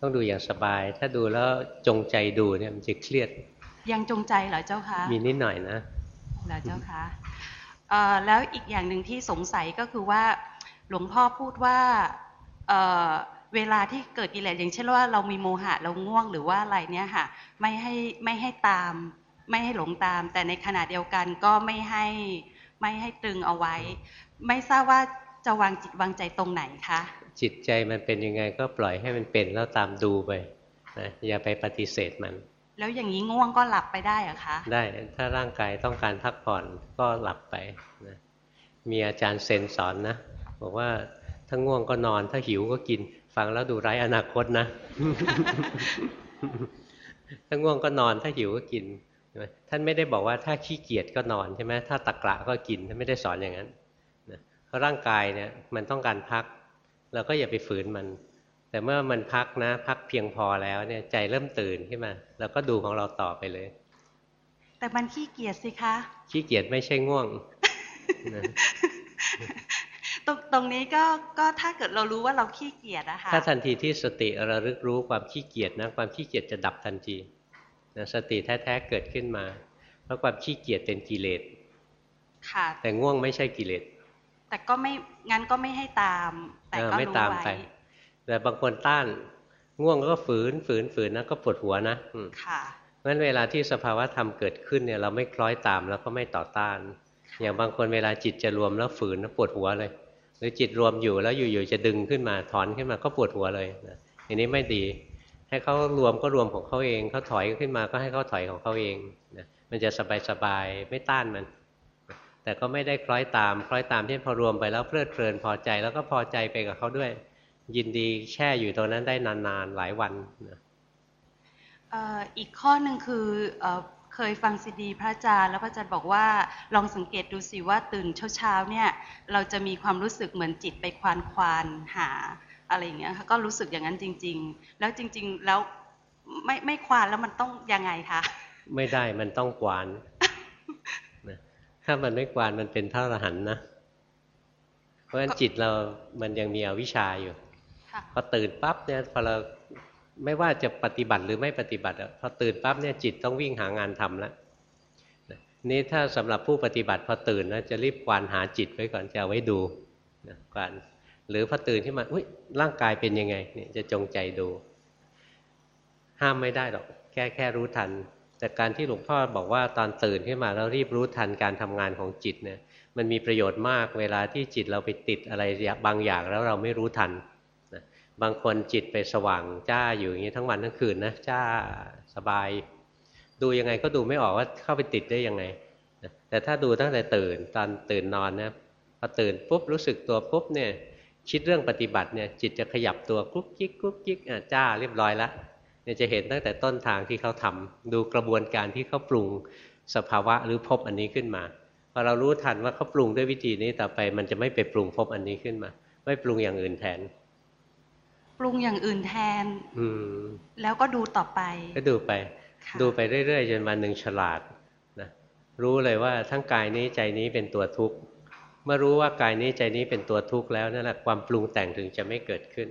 ต้องดูอย่างสบาย ถ้าดูแล้วจงใจดูเนี่ยมันจะเครียด ยังจงใจเหรอเจ้าคะ มีนิดหน่อยนะเหรอเจ้าคะแล้วอีกอย่างหนึ่งที่สงสัยก็คือว่า หลวงพ่อพูดว่าเเวลาที่เกิดกิเลสอย่างเช่นว่าเรามีโมหะเราง่วงหรือว่าอะไรเนี้ยค่ะ ไม่ให้ไม่ให้ตาม ไม่ให้หลงตาม แต่ในขณะเดียวกันก็ไม่ให้ไม่ให้ตึงเอาไว้ ไม่ทราบว่าจะวางจิตวางใจตรงไหนคะ จิตใจมันเป็นยังไงก็ปล่อยให้มันเป็นแล้วตามดูไปนะอย่าไปปฏิเสธมัน แล้วอย่างนี้ง่วงก็หลับไปได้อะคะได้ถ้าร่างกายต้องการพักผ่อนก็หลับไปนะมีอาจารย์เซนสอนนะบอกว่าถ้าง่วงก็นอน ถ้าหิวก็กิน ฟังแล้วดูไร้อนาคตนะ ถ้าง่วงก็นอน ถ้าหิวก็กินท่านไม่ได้บอกว่าถ้าขี้เกียจก็นอนใช่ไหมถ้าตะกระก็กินท่านไม่ได้สอนอย่างนั้นนะเพราะร่างกายเนี่ยมันต้องการพัก เราก็อย่าไปฝืนมัน แต่เมื่อมันพักนะ พักเพียงพอแล้วเนี่ยใจเริ่มตื่นขึ้นมาเราก็ดูของเราต่อไปเลย แต่มันขี้เกียจสิคะ ขี้เกียจไม่ใช่ง่วงตรงตรงนี้ก็ก็ถ้าเกิดเรารู้ว่าเราขี้เกียจนะคะถ้าทันทีที่สติระลึกรู้ความขี้เกียจนะความขี้เกียจจะดับทันทีนะสติแท้ๆเกิดขึ้นมา เพราะความขี้เกียจเป็นกิเลสค่ะ แต่ง่วงไม่ใช่กิเลสแต่ก็ไม่งั้นก็ไม่ให้ตาม แต่ก็รู้ไว้แต่บางคนต้านง่วงก็ฝืนฝืนฝืนนะก็ปวดหัวนะค่ะงั้นเวลาที่สภาวะธรรมเกิดขึ้นเนี่ยเราไม่คล้อยตามแล้วก็ไม่ต่อต้าน อย่างบางคนเวลาจิตจะรวมแล้วฝืนแล้วปวดหัวเลย หรือจิตรวมอยู่แล้วอยู่ๆจะดึงขึ้นมาถอนขึ้นมาก็ปวดหัวเลยนะอันนี้ไม่ดี ให้เขารวมก็รวมของเขาเองเขาถอยขึ้นมาก็ให้เขาถอยของเขาเองนะมันจะสบายสบายไม่ต้านมัน แต่ก็ไม่ได้คล้อยตาม คล้อยตามที่พอรวมไปแล้วเพลิดเพลินพอใจแล้วก็พอใจไปกับเขาด้วย ยินดีแช่อยู่ตรงนั้นได้นานๆหลายวันนะอีกข้อหนึ่งคือเคยฟังซีดีพระอาจารย์แล้วพระอาจารย์บอกว่าลองสังเกตดูสิว่าตื่นเช้าๆเนี่ยเราจะมีความรู้สึกเหมือนจิตไปควานควานหาอะไรอย่างเงี้ยก็รู้สึกอย่างนั้นจริง ๆ แล้วจริง ๆ แล้วไม่ไม่ควานแล้วมันต้องยังไงคะไม่ได้มันต้องควาน ถ้ามันไม่ควานมันเป็นพระอรหันต์นะ เพราะฉะนั้นจิตเรามันยังมีอวิชชาอยู่พอตื่นปั๊บเนี่ยพอเราไม่ว่าจะปฏิบัติหรือไม่ปฏิบัติพอตื่นปั๊บเนี่ยจิตต้องวิ่งหางานทำแล้วนี่ถ้าสำหรับผู้ปฏิบัติพอตื่นนะจะรีบควานหาจิตไว้ก่อนจะเอาไว้ดูนะควานหรือพอตื่นขึ้นมาอุ้ยร่างกายเป็นยังไงเนี่ยจะจงใจดู ห้ามไม่ได้หรอกแค่แค่รู้ทัน แต่การที่หลวงพ่อบอกว่าตอนตื่นขึ้นมาแล้วรีบรู้ทันการทำงานของจิตเนี่ยมันมีประโยชน์มากเวลาที่จิตเราไปติดอะไรบางอย่างแล้วเราไม่รู้ทันนะบางคนจิตไปสว่างจ้าอยู่อย่างนี้ทั้งวันทั้งคืนนะจ้าสบาย ดูยังไงก็ดูไม่ออกว่าเข้าไปติดได้ยังไงแต่ถ้าดูตั้งแต่ตื่นตอนตื่นนอนนะพอตื่นปุ๊บรู้สึกตัวปุ๊บเนี่ยคิดเรื่องปฏิบัติเนี่ยจิตจะขยับตัวกุ๊กกิ๊กกุ๊กกิ๊กจ้าเรียบร้อยแล้ว เนี่ยจะเห็นตั้งแต่ต้นทางที่เขาทำดูกระบวนการที่เขาปรุงสภาวะหรือพบอันนี้ขึ้นมาพอเรารู้ทันว่าเขาปรุงด้วยวิธีนี้ต่อไป มันจะไม่ไปปรุงพบอันนี้ขึ้นมา ไม่ปรุงอย่างอื่นแทน ปรุงอย่างอื่นแทน อืมแล้วก็ดูต่อไป ก็ดูไป ดูไปเรื่อยๆจนวันหนึ่งฉลาดนะรู้เลยว่าทั้งกายนี้ใจนี้เป็นตัวทุกข์เมื่อรู้ว่ากายนี้ใจนี้เป็นตัวทุกข์แล้วนั่นแหละความปรุงแต่งถึงจะไม่เกิดขึ้น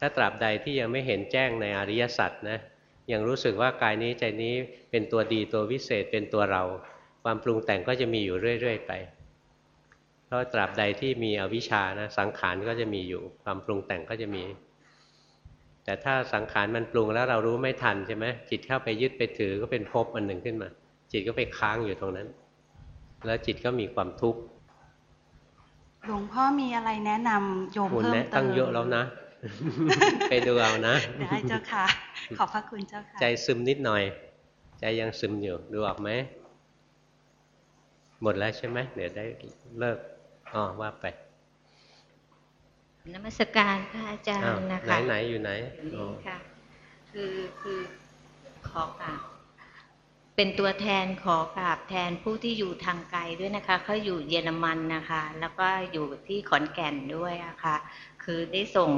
ถ้าตราบใดที่ยังไม่เห็นแจ้งในอริยสัจนะยังรู้สึกว่ากายนี้ใจนี้เป็นตัวดีตัววิเศษเป็นตัวเรา ความปรุงแต่งก็จะมีอยู่เรื่อยๆไป เพราะตราบใดที่มีอวิชชานะสังขารก็จะมีอยู่ ความปรุงแต่งก็จะมี แต่ถ้าสังขารมันปรุงแล้วเรารู้ไม่ทันใช่ไหมจิตเข้าไปยึดไปถือก็เป็นภพอันหนึ่งขึ้นมา จิตก็ไปค้างอยู่ตรงนั้น แล้วจิตก็มีความทุกข์หลวงพ่อมีอะไรแนะนำโยมเพิ่มเติมตั้งเยอะแล้วนะ ไปดูเอานะได้เจ้าค่ะ ขอบพระคุณเจ้าค่ะ ใจซึมนิดหน่อย ใจยังซึมอยู่ดูออกไหมหมดแล้วใช่ไหมเดี๋ยวได้เลิกอ๋อว่าไปนมัสการพระอาจารย์นะคะไหนไหนอยู่ไหนค่ะ คือคือขอค่ะ เป็นตัวแทนขอกราบแทนผู้ที่อยู่ทางไกลด้วยนะคะเขาอยู่เยอรมันนะคะ แล้วก็อยู่ที่ขอนแก่นด้วยะคะ่ะ คือได้ส่ง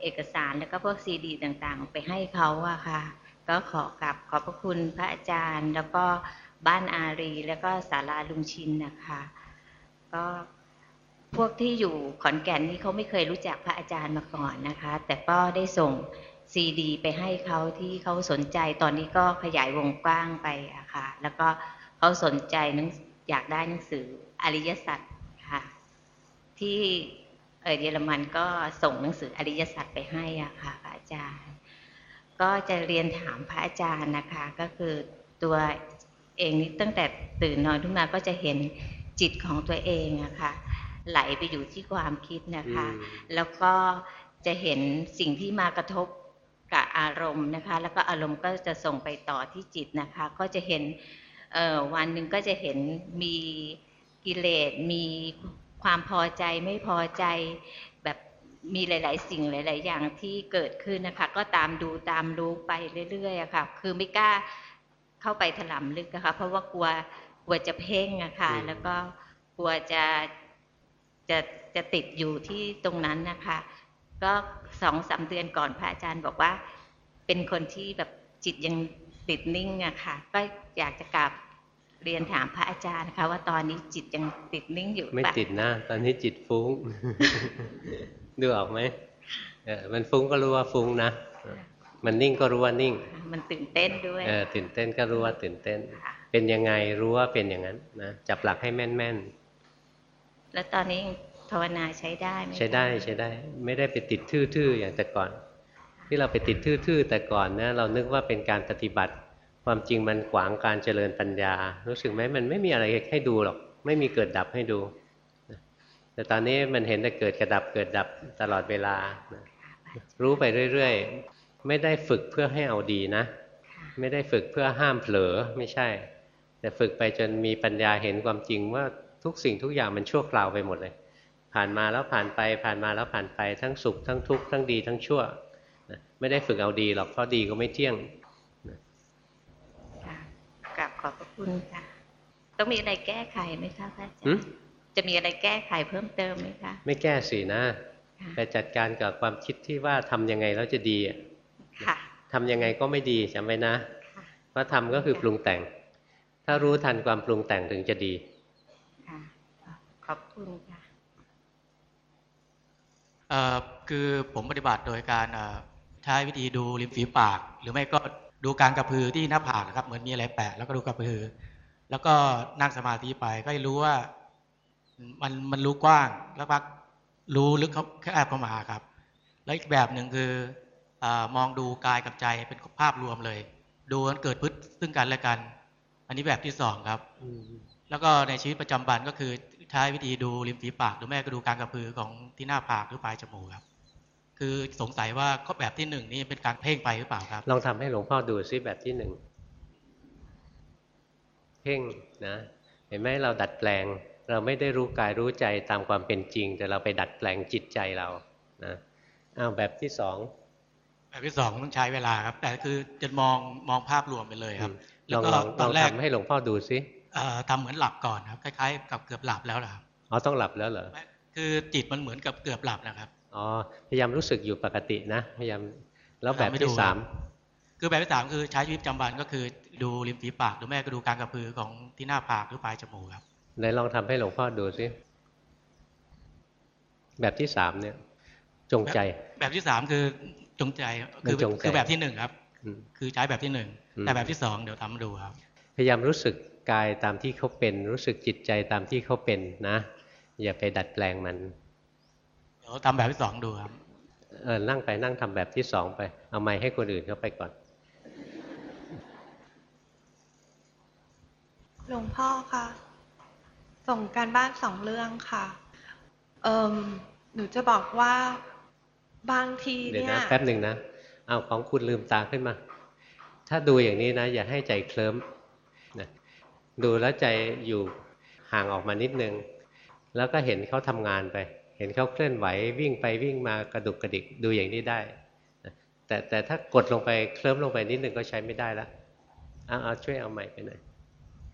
เอกสารแล้วก็พวกซีดีต่างๆ ไปให้เขาอะค่ะ ก็ขอกราบขอบพระคุณพระอาจารย์ แล้วก็บ้านอารี แล้วก็ศาลาลุงชินนะคะ ก็พวกที่อยู่ขอนแก่นนี่เขาไม่เคยรู้จักพระอาจารย์มาก่อนนะคะ แต่ก็ได้ส่ง ซีดี ไปให้เขาที่เขาสนใจตอนนี้ก็ขยายวงกว้างไปอะค่ะ แล้วก็เขาสนใจนังอยากได้หนังสืออริยสัจค่ะ ที่เออเยอรมันก็ส่งหนังสืออริยสัจไปให้อะค่ะพระอาจารย์ ก็จะเรียนถามพระอาจารย์นะคะ ก็คือตัวเองนี่ตั้งแต่ตื่นนอนขึ้นมาก็จะเห็นจิตของตัวเองอะค่ะไหลไปอยู่ที่ความคิดนะคะ แล้วก็จะเห็นสิ่งที่มากระทบ กับอารมณ์นะคะ แล้วก็อารมณ์ก็จะส่งไปต่อที่จิตนะคะ ก็จะเห็นวันหนึ่งก็จะเห็นมีกิเลสมีความพอใจไม่พอใจแบบมีหลาย ๆ สิ่งหลาย ๆ อย่างที่เกิดขึ้นนะคะ ก็ตามดูตามรู้ไปเรื่อยๆอะค่ะ คือไม่กล้าเข้าไปถลำลึกนะคะ เพราะว่ากลัวกลัวจะเพ่งอะค่ะ แล้วก็กลัวจะจะจะติดอยู่ที่ตรงนั้นนะคะ ก็สองสาเดือนก่อนพระอาจารย์บอกว่า เป็นคนที่แบบจิตยังติดนิ่งอะค่ะ ก็อยากจะกลับเรียนถามพระอาจารย์นะคะว่าตอนนี้จิตยังติดนิ่งอยู่ไม่ติดนะตอนนี้จิตฟุ้ง ดูออกไหมเออมันฟุ้งก็รู้ว่าฟุ้งนะมันนิ่งก็รู้ว่านิ่ง มันตื่นเต้นด้วยเออตื่นเต้นก็รู้ว่าตื่นเต้น เป็นยังไงรู้ว่าเป็นอย่างนั้นนะจับหลักให้แม่นแม่นแล้วตอนนี้ ภาวนาใช้ได้ไหมใช้ได้ใช้ได้ ไม่ได้ไปติดทื่อๆอย่างแต่ก่อน ที่เราไปติดทื่อๆแต่ก่อนนะเรานึกว่าเป็นการปฏิบัติ ความจริงมันขวางการเจริญปัญญา รู้สึกไหมมันไม่มีอะไรให้ดูหรอก ไม่มีเกิดดับให้ดู แต่ตอนนี้มันเห็นแต่เกิดกระดับเกิดดับตลอดเวลา รู้ไปเรื่อยๆ ไม่ได้ฝึกเพื่อให้เอาดีนะ ไม่ได้ฝึกเพื่อห้ามเผลอไม่ใช่ แต่ฝึกไปจนมีปัญญาเห็นความจริงว่าทุกสิ่งทุกอย่างมันชั่วคราวไปหมดเลย ผ่านมาแล้วผ่านไป ผ่านมาแล้วผ่านไปทั้งสุขทั้งทุกข์ทั้งดีทั้งชั่วนะไม่ได้ฝึกเอาดีหรอกเพราะดีก็ไม่เที่ยงนะกลับขอบพระคุณค่ะต้องมีอะไรแก้ไขไหมคะพระอาจารย์จะมีอะไรแก้ไขเพิ่มเติมไหมคะ ไม่แก้สินะไปจัดการกับความคิดที่ว่าทำยังไงแล้วจะดีค่ะทำยังไงก็ไม่ดีจำไว้นะเพราะทำก็คือปรุงแต่ง ถ้ารู้ทันความปรุงแต่งถึงจะดีขอบคุณค่ะ คือผมปฏิบัติโดยการใช้วิธีดูริมฝีปาก หรือไม่ก็ดูการกระพือที่หน้าผากนะครับ เหมือนมีอะไรแปะแล้วก็ดูกระพือ แล้วก็นั่งสมาธิไปก็รู้ว่ามันมันรู้กว้างแล้วพักรู้ลึกเขาแคบเข้ามาครับ แล้วอีกแบบหนึ่งคืออมองดูกายกับใจเป็นภาพรวมเลย ดูมันเกิดพฤติซึ่งกันและกัน อันนี้แบบที่สองครับ แล้วก็ในชีวิตประจำวันก็คือ ใช้วิธีดูริมฝีปากหรือแม่ก็ดูการกระพือของที่หน้าผากหรือปลายจมูกครับ คือสงสัยว่าข้อแบบที่หนึ่งนี่เป็นการเพ่งไปหรือเปล่าครับ ลองทำให้หลวงพ่อดูซิแบบที่หนึ่งเพ่งนะ เห็นไหมเราดัดแปลง เราไม่ได้รู้กายรู้ใจตามความเป็นจริง แต่เราไปดัดแปลงจิตใจเรานะอ้าวแบบที่สองแบบที่สองต้องใช้เวลาครับ แต่คือจะมองมองภาพรวมไปเลยครับลแล้วองก็ลองตลอองนแรกทำให้หลวงพ่อดูซิเอ่อ ทำเหมือนหลับก่อนครับคล้ายๆ กับเกือบหลับแล้วนะครับอ๋อต้องหลับแล้วเหรอคือจิตมันเหมือนกับเกือบหลับนะครับอ๋อพยายามรู้สึกอยู่ปกตินะ พยายามแล้วแบบไม่ที่ดูสามคือแบบที่สามคือใช้ชีวิตประจำวันก็คือดูริมฝีปากหรือแม่ก็ดูการกระพือของที่หน้าผากหรือปลายจมูกครับไหนลองทำให้หลวงพ่อดูซิแบบที่สามเนี่ย จงใจ แบบที่สามคือจงใจคือมันจงใจคือแบบที่หนึ่งครับอืมคือใช้แบบที่หนึ่งอืมแต่แบบที่สองเดี๋ยวทำมาดูครับ พยายามรู้สึก กายตามที่เขาเป็น รู้สึกจิตใจตามที่เขาเป็นนะ อย่าไปดัดแปลงมันเดี๋ยวทำแบบที่สองดูครับเออนั่งไปนั่งทำแบบที่สองไป เอาไม้ให้คนอื่นเขาไปก่อนหลวงพ่อคะส่งการบ้านสองเรื่องค่ะ เอิมหนูจะบอกว่าบางทีเดี๋ยวเนี่ยนะแป๊บหนึ่งนะ เอาของคุณลืมตาขึ้นมา ถ้าดูอย่างนี้นะ อย่าให้ใจเคลิ้มนะ ดูแล้วใจอยู่ห่างออกมานิดนึง แล้วก็เห็นเขาทำงานไป เห็นเขาเคลื่อนไหววิ่งไปวิ่งมากระดุกกระดิกดูอย่างนี้ได้นะแต่แต่ถ้ากดลงไปเคลิ้มลงไปนิดนึงก็ใช้ไม่ได้แล้วเอาเอาช่วยเอาใหม่ไปหน่อย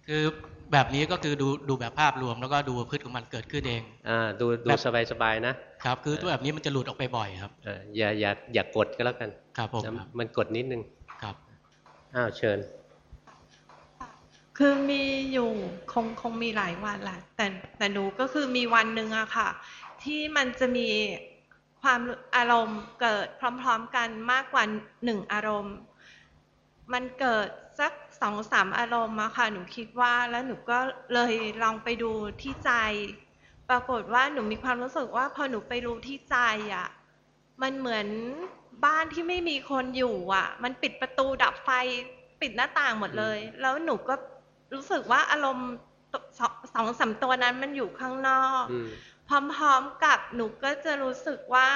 คือแบบนี้ก็คือดูดูแบบภาพรวมแล้วก็ดูพฤติของมันเกิดขึ้นเองอ่าดูดูแบบสบายๆนะครับ คือตัวแบบนี้มันจะหลุดออกไปบ่อยครับเอออย่าอย่าอย่ากดก็แล้วกัน ครับผมนะครับมันกดนิดนึงครับอ้าวเชิญ คือมีอยู่คงคงมีหลายวันแหละแต่แต่หนูก็คือมีวันหนึ่งอะค่ะ ที่มันจะมีความอารมณ์เกิดพร้อมๆกันมากกว่าหนึ่งอารมณ์ มันเกิดสักสองสามอารมณ์อะค่ะ หนูคิดว่าแล้วหนูก็เลยลองไปดูที่ใจ ปรากฏว่าหนูมีความรู้สึกว่าพอหนูไปรู้ที่ใจอะมันเหมือนบ้านที่ไม่มีคนอยู่อะมันปิดประตูดับไฟปิดหน้าต่างหมดเลย แล้วหนูก็ รู้สึกว่าอารมณ์สองสองสามตัวนั้นมันอยู่ข้างนอกอืมพร้อมๆกับหนูก็จะรู้สึกว่า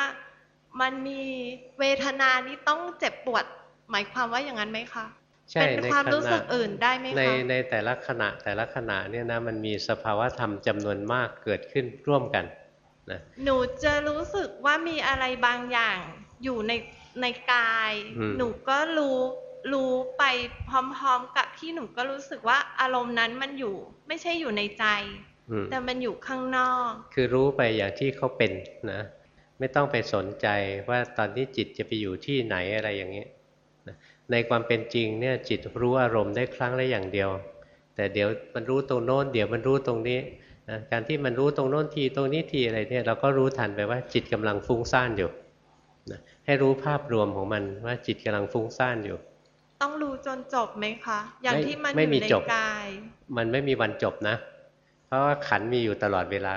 มันมีเวทนานี้ต้องเจ็บปวด หมายความว่าอย่างนั้นไหมคะใช่เป็นในความขณะรู้สึกอื่นได้ไหมในคะในแต่ละขณะแต่ละขณะเนี่ยนะมันมีสภาวะธรรมจำนวนมากเกิดขึ้นร่วมกันนะหนูจะรู้สึกว่ามีอะไรบางอย่างอยู่ในในกายอืมหนูก็รู้ รู้ไปพร้อมๆกับที่หนูก็รู้สึกว่าอารมณ์นั้นมันอยู่ ไม่ใช่อยู่ในใจอืมแต่มันอยู่ข้างนอก คือรู้ไปอย่างที่เขาเป็นนะ ไม่ต้องไปสนใจว่าตอนนี้จิตจะไปอยู่ที่ไหนอะไรอย่างนี้นะในความเป็นจริงเนี่ยจิตรู้อารมณ์ได้ครั้งละอย่างเดียว แต่เดี๋ยวมันรู้ตรงโน้น เดี๋ยวมันรู้ตรงนี้นะการที่มันรู้ตรงโน้นทีตรงนี้ทีอะไรเนี่ยเราก็รู้ทันไปว่าจิตกำลังฟุ้งซ่านอยู่นะให้รู้ภาพรวมของมันว่าจิตกำลังฟุ้งซ่านอยู่ ต้องรู้จนจบไหมคะ อย่างไม่ที่มันอไม่มียู่ในจบกาย มันไม่มีวันจบนะ เพราะว่าขันธ์มีอยู่ตลอดเวลา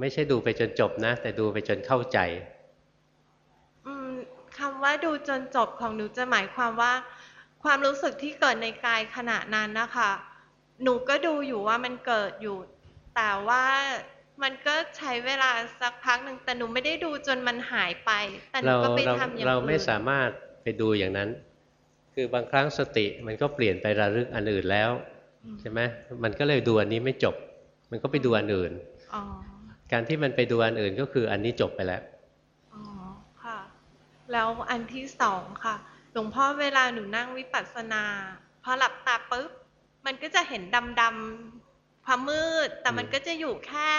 ไม่ใช่ดูไปจนจบนะ แต่ดูไปจนเข้าใจอืมคำว่าดูจนจบของหนูจะหมายความว่า ความรู้สึกที่เกิดในกายขณะนั้นนะคะ หนูก็ดูอยู่ว่ามันเกิดอยู่ แต่ว่ามันก็ใช้เวลาสักพักหนึ่งแต่หนูไม่ได้ดูจนมันหายไป แต่หนูเราก็ไปเราทำอย่างเราไม่อื่นสามารถไปดูอย่างนั้น คือบางครั้งสติมันก็เปลี่ยนไประลึกอันอื่นแล้วใช่ไหมมันก็เลยดูอันนี้ไม่จบ มันก็ไปดูอันอื่นอ๋อการที่มันไปดูอันอื่นก็คืออันนี้จบไปแล้วอ๋อค่ะ แล้วอันที่สองค่ะ หลวงพ่อเวลาหนูนั่งวิปัสสนาพอหลับตาปุ๊บมันก็จะเห็นดำๆความมืด แต่มันก็จะอยู่แค่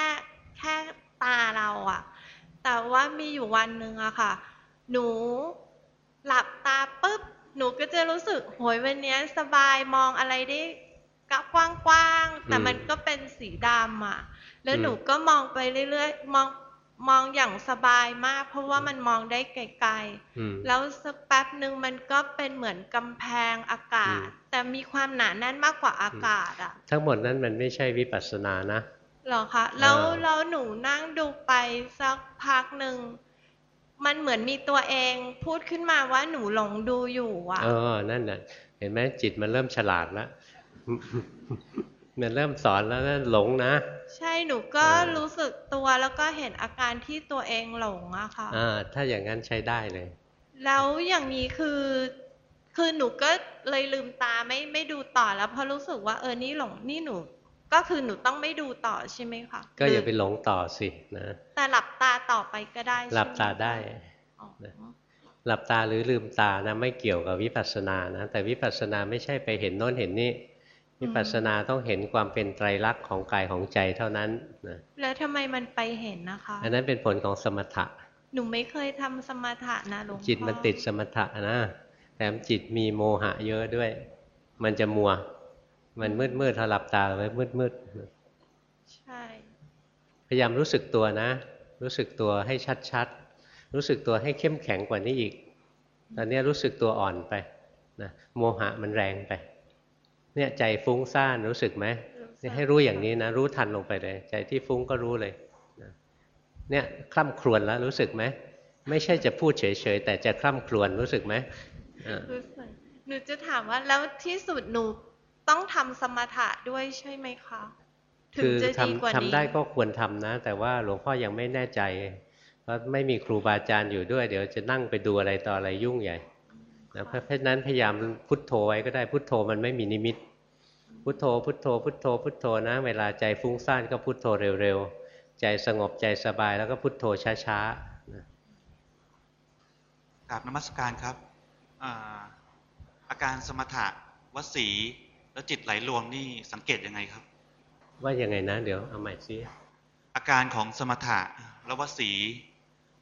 แค่ตาเราอะแต่ว่ามีอยู่วันหนึ่งอะค่ะ หนูหลับตาปุ๊บ หนูก็จะรู้สึกโหยวันเนี้ยสบายมองอะไรได้กว้างๆแต่อืมมันก็เป็นสีดำอะแล้วอืมหนูก็มองไปเรื่อยๆมองมองอย่างสบายมาก เพราะว่ามันมองได้ไกลอืมๆแล้วสักแป๊บหนึ่งมันก็เป็นเหมือนกำแพงอากาศอืมแต่มีความหนาแน่นมากกว่าอากาศอะทั้งหมดนั้นมันไม่ใช่วิปัสสนานะเหรอคะแล้วอ่าแล้วหนูนั่งดูไปสักพักหนึ่ง มันเหมือนมีตัวเองพูดขึ้นมาว่าหนูหลงดูอยู่อะเออนั่นน่ะ เห็นไหมจิตมันเริ่มฉลาดแล้วมันเริ่มสอนแล้วนะหลงนะ ใช่หนูก็อ่ารู้รู้สึกตัวแล้วก็เห็นอาการที่ตัวเองหลงอะค่ะอ่าถ้าอย่างนั้นใช้ได้เลย แล้วอย่างนี้คือ คือหนูก็เลยลืมตาไม่ไม่ดูต่อแล้วเพราะรู้สึกว่าเออนี่หลงนี่หนู ก็คือหนูต้องไม่ดูต่อใช่ไหมคะก็อย่าไปหรืหลงต่อสินะแต่หลับตาต่อไปก็ได้หลับใช่ไมตาได้อ๋อนะหลับตาหรือลืมตานะไม่เกี่ยวกับวิปัสสนานะแต่วิปัสสนาไม่ใช่ไปเห็นโน้นเห็นนี่วิปัสสนาต้องเห็นความเป็นไตรลักษณ์ของกายของใจเท่านั้นนะแล้วทำไมมันไปเห็นนะคะ อันนั้นเป็นผลของสมถะ หนูไม่เคยทำสมถะนะหลวงพ่อจิตมันติดสมถะนะแถมจิตมีโมหะเยอะด้วย มันจะมัว มันมืดมืดๆถ้าหลับตาไว้มืดมืดๆใช่ พยายามรู้สึกตัวนะ รู้สึกตัวให้ชัดๆ รู้สึกตัวให้เข้มแข็งกว่านี้อีก ตอนนี้รู้สึกตัวอ่อนไปนะโมหะมันแรงไป เนี่ยใจฟุ้งซ่านรู้สึกไหมเนี่ยให้รู้อย่างนี้นะ รู้ทันลงไปเลย ใจที่ฟุ้งก็รู้เลยนะเนี่ยคล่ำครวญแล้วรู้สึกไหมไม่ใช่จะพูดเฉยๆแต่จะคล่ำครวญรู้สึกไหมอ่ารู้สึกหนูจะถามว่าแล้วที่สุดหนู ต้องทำสมถะด้วยใช่ไหมคะถึงคือจะดีกว่าทำทำนี้ได้ก็ควรทำนะ แต่ว่าหลวงพ่อยังไม่แน่ใจเพราะไม่มีครูบาอาจารย์อยู่ด้วย เดี๋ยวจะนั่งไปดูอะไรต่ออะไรยุ่งใหญ่นะเพราะเพราะฉะนั้นพยายามพุทโธไว้ก็ได้พุทโธมันไม่มีนิมิต พุทโธ พุทโธ พุทโธ พุทโธนะ เวลาใจฟุ้งซ่านก็พุทโธเร็วๆ ใจสงบใจสบายแล้วก็พุทโธช้าๆนะกราบนมัสการครับอ่าอาการสมถะวสี แล้วจิตไหลรวมนี่สังเกตยังไงครับ ว่ายังไงนะเดี๋ยวเอาใหม่ซิอาการของสมถะแล้ววสี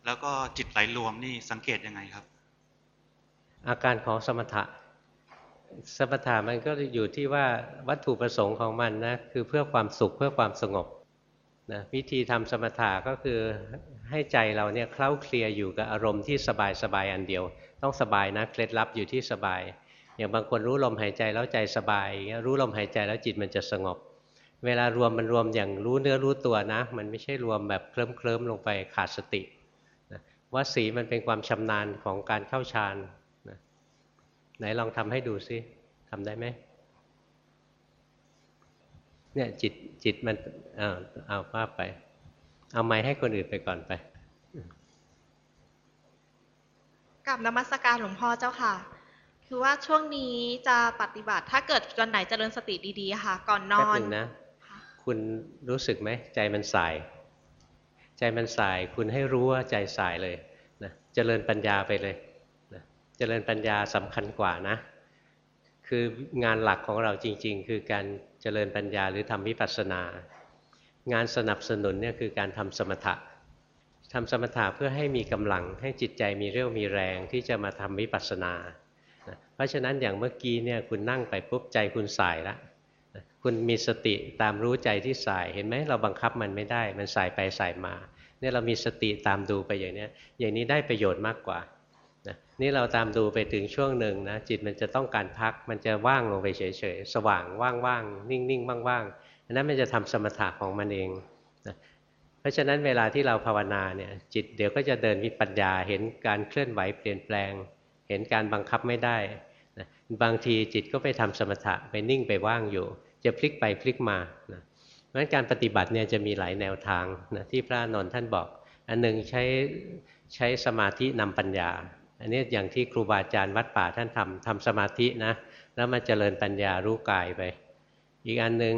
แล้วก็จิตไหลรวมนี่สังเกตยังไงครับ อาการของสมถะ สมถะมันก็อยู่ที่ว่าวัตถุประสงค์ของมันนะคือเพื่อความสุขเพื่อความสงบนะวิธีทำสมถะก็คือให้ใจเราเนี่ยเคล้าเคลียอยู่กับอารมณ์ที่สบายสบายอันเดียว ต้องสบายนะเคล็ดลับอยู่ที่สบาย อย่างบางคนรู้ลมหายใจแล้วใจสบายรู้ลมหายใจแล้วจิตมันจะสงบ เวลารวมมันรวมอย่างรู้เนื้อรู้ตัวนะ มันไม่ใช่รวมแบบเคลิ้มเคลิ้มลงไปขาดสตินะวสีมันเป็นความชำนาญของการเข้าฌานนะไหนลองทำให้ดูซิทำได้ไหมเนี่ยจิตจิตมันเอาเอาว่าไป เอาไม้ให้คนอื่นไปก่อนไปกับนมัสการหลวงพ่อเจ้าค่ะ คือว่าช่วงนี้จะปฏิบัติ ถ้าเกิดวันไหนเจริญสติดีๆค่ะ ก่อนนแป๊บอนหนึงนะ คุณรู้สึกไหมใจมันสาย ใจมันสาย คุณให้รู้ว่าใจสายเลยนะเจริญปัญญาไปเลยนะเจริญปัญญาสำคัญกว่านะ คืองานหลักของเราจริง ๆ คือการเจริญปัญญาหรือทำวิปัสสนา งานสนับสนุนเนี่ยคือการทำสมถะทำสมถะเพื่อให้มีกำลังให้จิตใจมีเรี่ยวมีแรงที่จะมาทำวิปัสสนานะเพ ราะฉะนั้นอย่างเมื่อกี้เนี่ยคุณนั่งไปปุ๊บใจคุณสายแล้วคุณมีสติตามรู้ใจที่สายเห็นไหมเราบังคับมันไม่ได้ มันสายไปสายมาเนี่ยเรามีสติตามดูไปอย่างนี้อย่างนี้ได้ประโยชน์มากกว่านะนี่เราตามดูไปถึงช่วงหนึ่งนะจิตมันจะต้องการพักมันจะว่างลงไปเฉยๆสว่างว่างๆนิ่งๆว่างๆอันนั้นมันจะทำสมถะของมันเองนะเพราะฉะนั้นเวลาที่เราภาวนาเนี่ยจิตเดี๋ยวก็จะเดินวิปัญญาเห็นการเคลื่อนไหวเปลี่ยนแปลง เห็นการบังคับไม่ได้ บางทีจิตก็ไปทำสมถะไปนิ่งไปว่างอยู่ จะพลิกไปพลิกมานะเพราะฉะนั้นการปฏิบัติเนี่ยจะมีหลายแนวทางนะที่พระนนท์ท่านบอก อันหนึ่งใช้ใช้สมาธินำปัญญา อันนี้อย่างที่ครูบาอาจารย์วัดป่าท่านทำทำสมาธินะแล้วมาเจริญปัญญารู้กายไป อีกอันหนึ่ง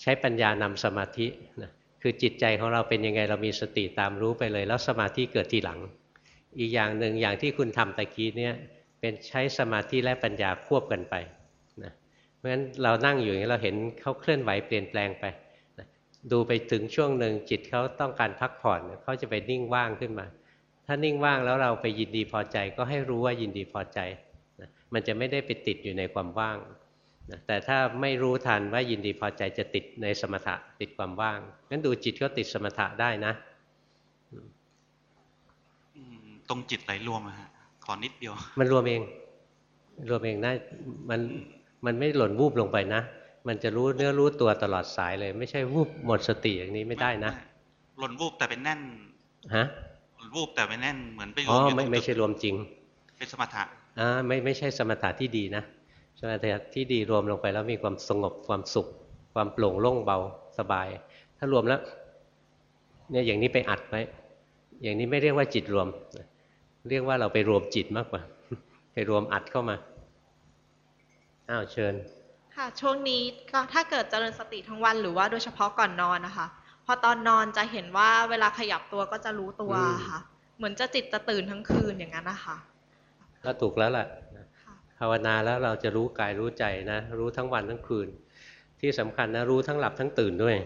ใช้ปัญญานำสมาธินะคือจิตใจของเราเป็นยังไงเรามีสติตามรู้ไปเลย แล้วสมาธิเกิดทีหลัง อีกอย่างหนึ่งอย่างที่คุณทำตะกี้เนี่ย เป็นใช้สมาธิและปัญญาควบกันไปนะเพราะฉะนั้นเรานั่งอยู่อย่างนี้เราเห็นเขาเคลื่อนไหวเปลี่ยนแปลงไปนะดูไปถึงช่วงหนึ่งจิตเขาต้องการพักผ่อนเขาจะไปนิ่งว่างขึ้นมา ถ้านิ่งว่างแล้วเราไปยินดีพอใจก็ให้รู้ว่ายินดีพอใจนะมันจะไม่ได้ไปติดอยู่ในความว่างนะแต่ถ้าไม่รู้ทันว่ายินดีพอใจจะติดในสมถะติดความว่างงั้นดูจิตก็ติดสมถะได้นะ ตรงจิตไหลรวมอะฮะ ขอนิดเดียว มันรวมเอง รวมเองนะมันมันไม่หล่นวูบลงไปนะ มันจะรู้เนื้อรู้ตัวตลอดสายเลย ไม่ใช่วูบหมดสติอย่างนี้ไม่ได้นะ หล่นวูบแต่เป็นแน่น ฮะ หล่นวูบแต่เป็นแน่นเหมือนไปรอ๋วอมอยู่ไม่ตรงไม่ใช่รวมจริง เป็นสมถะอ่าไม่ไม่ใช่สมถะที่ดีนะ สมถะที่ดีรวมลงไปแล้วมีความสงบความสุข ความโปร่งโล่งเบาสบาย ถ้ารวมแล้วเนี่ยอย่างนี้ไปอัดไว้อย่างนี้ไม่เรียกว่าจิตรวม เรียกว่าเราไปรวมจิตมากกว่า ไปรวมอัดเข้ามาอ้าวเชิญ ค่ะ ช่วงนี้ก็ถ้าเกิดเจริญสติทั้งวันหรือว่าโดยเฉพาะก่อนนอนนะคะ พอตอนนอนจะเห็นว่าเวลาขยับตัวก็จะรู้ตัวอืมค่ะ เหมือนจะจิตจะตื่นทั้งคืนอย่างนั้นนะคะก็ถูกแล้วล่ะภาวนาแล้วเราจะรู้กายรู้ใจนะ รู้ทั้งวันทั้งคืน ที่สำคัญนะรู้ทั้งหลับทั้งตื่นด้วย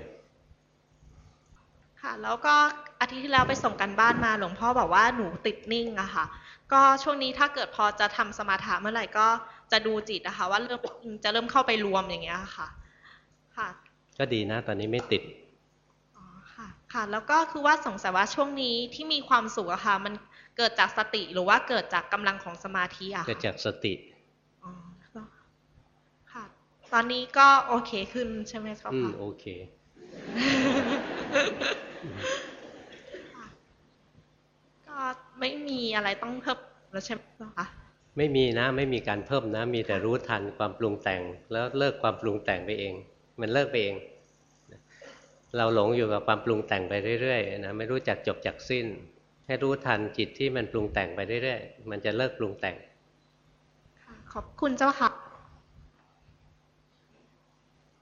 ค่ะ แล้วก็ อาทิตย์ที่แล้วไปส่งกันบ้านมาหลวงพ่อบอกว่าหนูติดนิ่งอะค่ะ ก็ช่วงนี้ถ้าเกิดพอจะทำสมาธิเมื่อไหร่ก็จะดูจิตนะคะว่าเริ่มจะเริ่มเข้าไปรวมอย่างเงี้ยค่ะ ค่ะ ก็ดีนะ ตอนนี้ไม่ติดค่ะ ค่ะแล้วก็คือว่าสงสัยว่าช่วงนี้ที่มีความสุขอะค่ะ มันเกิดจากสติหรือว่าเกิดจากกำลังของสมาธิอะเกิดค่ะจากสติค่ะ ตอนนี้ก็โอเคขึ้นใช่ไหมครับอืมคะโอเค ก็ไม่มีอะไรต้องเพิ่มแล้วใช่ไหมคะไม่มีนะไม่มีการเพิ่มนะ มีแต่รู้ทันความปรุงแต่ง แล้วเลิกความปรุงแต่งไปเอง มันเลิกไปเอง เราหลงอยู่กับความปรุงแต่งไปเรื่อยๆนะไม่รู้จักจบจากสิ้นให้รู้ทันจิตที่มันปรุงแต่งไปเรื่อยๆมันจะเลิกปรุงแต่งขอบคุณเจ้าค่ะ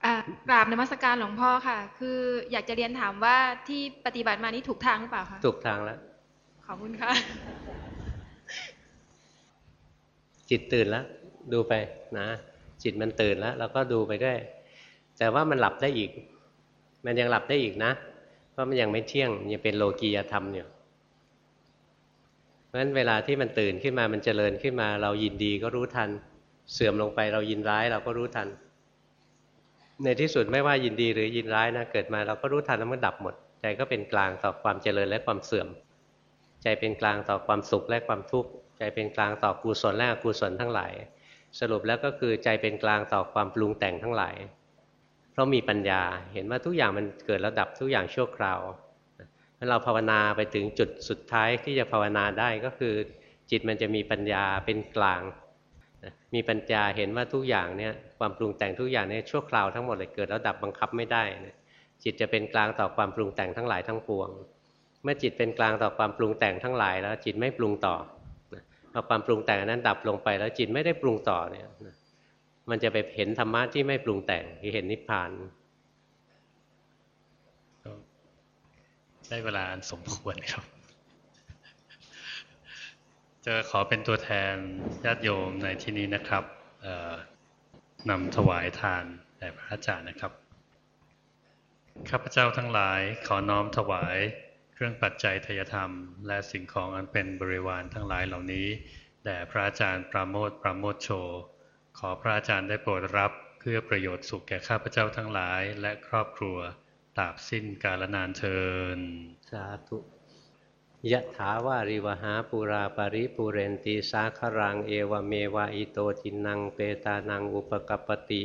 อ่ากราบนมัสการหลวงพ่อค่ะ คืออยากจะเรียนถามว่าที่ปฏิบัติมานี่ถูกทางหรือเปล่าคะถูกทางแล้วข อบคุณค่ะ จิตตื่นแล้ว ดูไปนะ จิตมันตื่นแล้วเราก็ดูไปด้วย แต่ว่ามันหลับได้อีก มันยังหลับได้อีกนะ เพราะมันยังไม่เที่ยงยังเป็นโลกียธรรมอยู่เพราะฉะนั้นเวลาที่มันตื่นขึ้นมามันเจริญขึ้นมา เรายินดีก็รู้ทัน เสื่อมลงไปเรายินร้ายเราก็รู้ทัน ในที่สุดไม่ว่ายินดีหรือยินร้ายนะเกิดมาเราก็รู้ทันแล้วมันดับหมดใจก็เป็นกลางต่อความเจริญและความเสื่อม ใจเป็นกลางต่อความสุขและความทุกข์ใจเป็นกลางต่อกุศลและอกุศลทั้งหลาย สรุปแล้วก็คือใจเป็นกลางต่อความปรุงแต่งทั้งหลาย เพราะมีปัญญาเห็นว่าทุกอย่างมันเกิดแล้วดับทุกอย่างชั่วคราวเราภาวนาไปถึงจุดสุดท้ายที่จะภาวนาได้ก็คือ จิตมันจะมีปัญญาเป็นกลาง มีปัญญาเห็นว่าทุกอย่างเนี่ยความปรุงแต่งทุกอย่างเนี่ยชั่วคราวทั้งหมดเลยเกิดแล้วดับบังคับไม่ได้ จิตจะเป็นกลางต่อความปรุงแต่งทั้งหลายทั้งปวง เมื่อจิตเป็นกลางต่อความปรุงแต่งทั้งหลายแล้ว จิตไม่ปรุงต่อพอความปรุงแต่งนั้นดับลงไปแล้วจิตไม่ได้ปรุงต่อเนี่ยมันจะไปเห็นธรรมะที่ไม่ปรุงแต่งที่เห็นนิพพานได้เวลาสมควรครับ จะขอเป็นตัวแทนญาติโยมในที่นี้นะครับนำถวายทานแด่พระอาจารย์นะครับข้าพเจ้าทั้งหลายขอน้อมถวาย ครื่องปัจจัยทยธรรม และสิ่งของอันเป็นบริวารทั้งหลายเหล่านี้แด่พระอาจารย์ปราโมทย์ปาโมชโช ขอพระอาจารย์ได้โปรดรับเพื่อประโยชน์สุขแก่ข้าพเจ้าทั้งหลาย และครอบครัวตราบสิ้นกาลนานเทินสาธุยะถาวาริวหาปูราปริปูเรนติสาครังเอวเมวะอิโตทินนังเปตานังอุปกัปปติ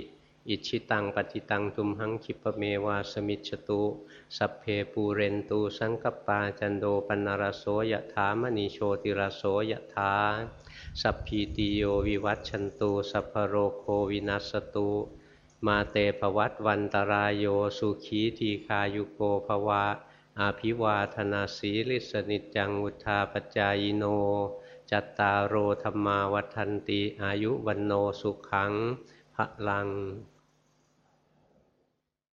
อิจฉิตังปัตถิตังตุมหังขิปปเมวะสมิชฌตุ สัพเพปูเรนตุสังกัปปาจันโทปัณณรโสยะถามณีโชติรโสยะถาสัพพีติโยวิวัตชันตุสัพพโรโควินัสตุมาเตภวัตวันตรายโยสุขีทีคายุโกภวะ อาภิวาธนาสีลิสนิจังวุธาปจายโน จัตตารโอธรรมาวัฏันติอายุวันโนสุขังพลัง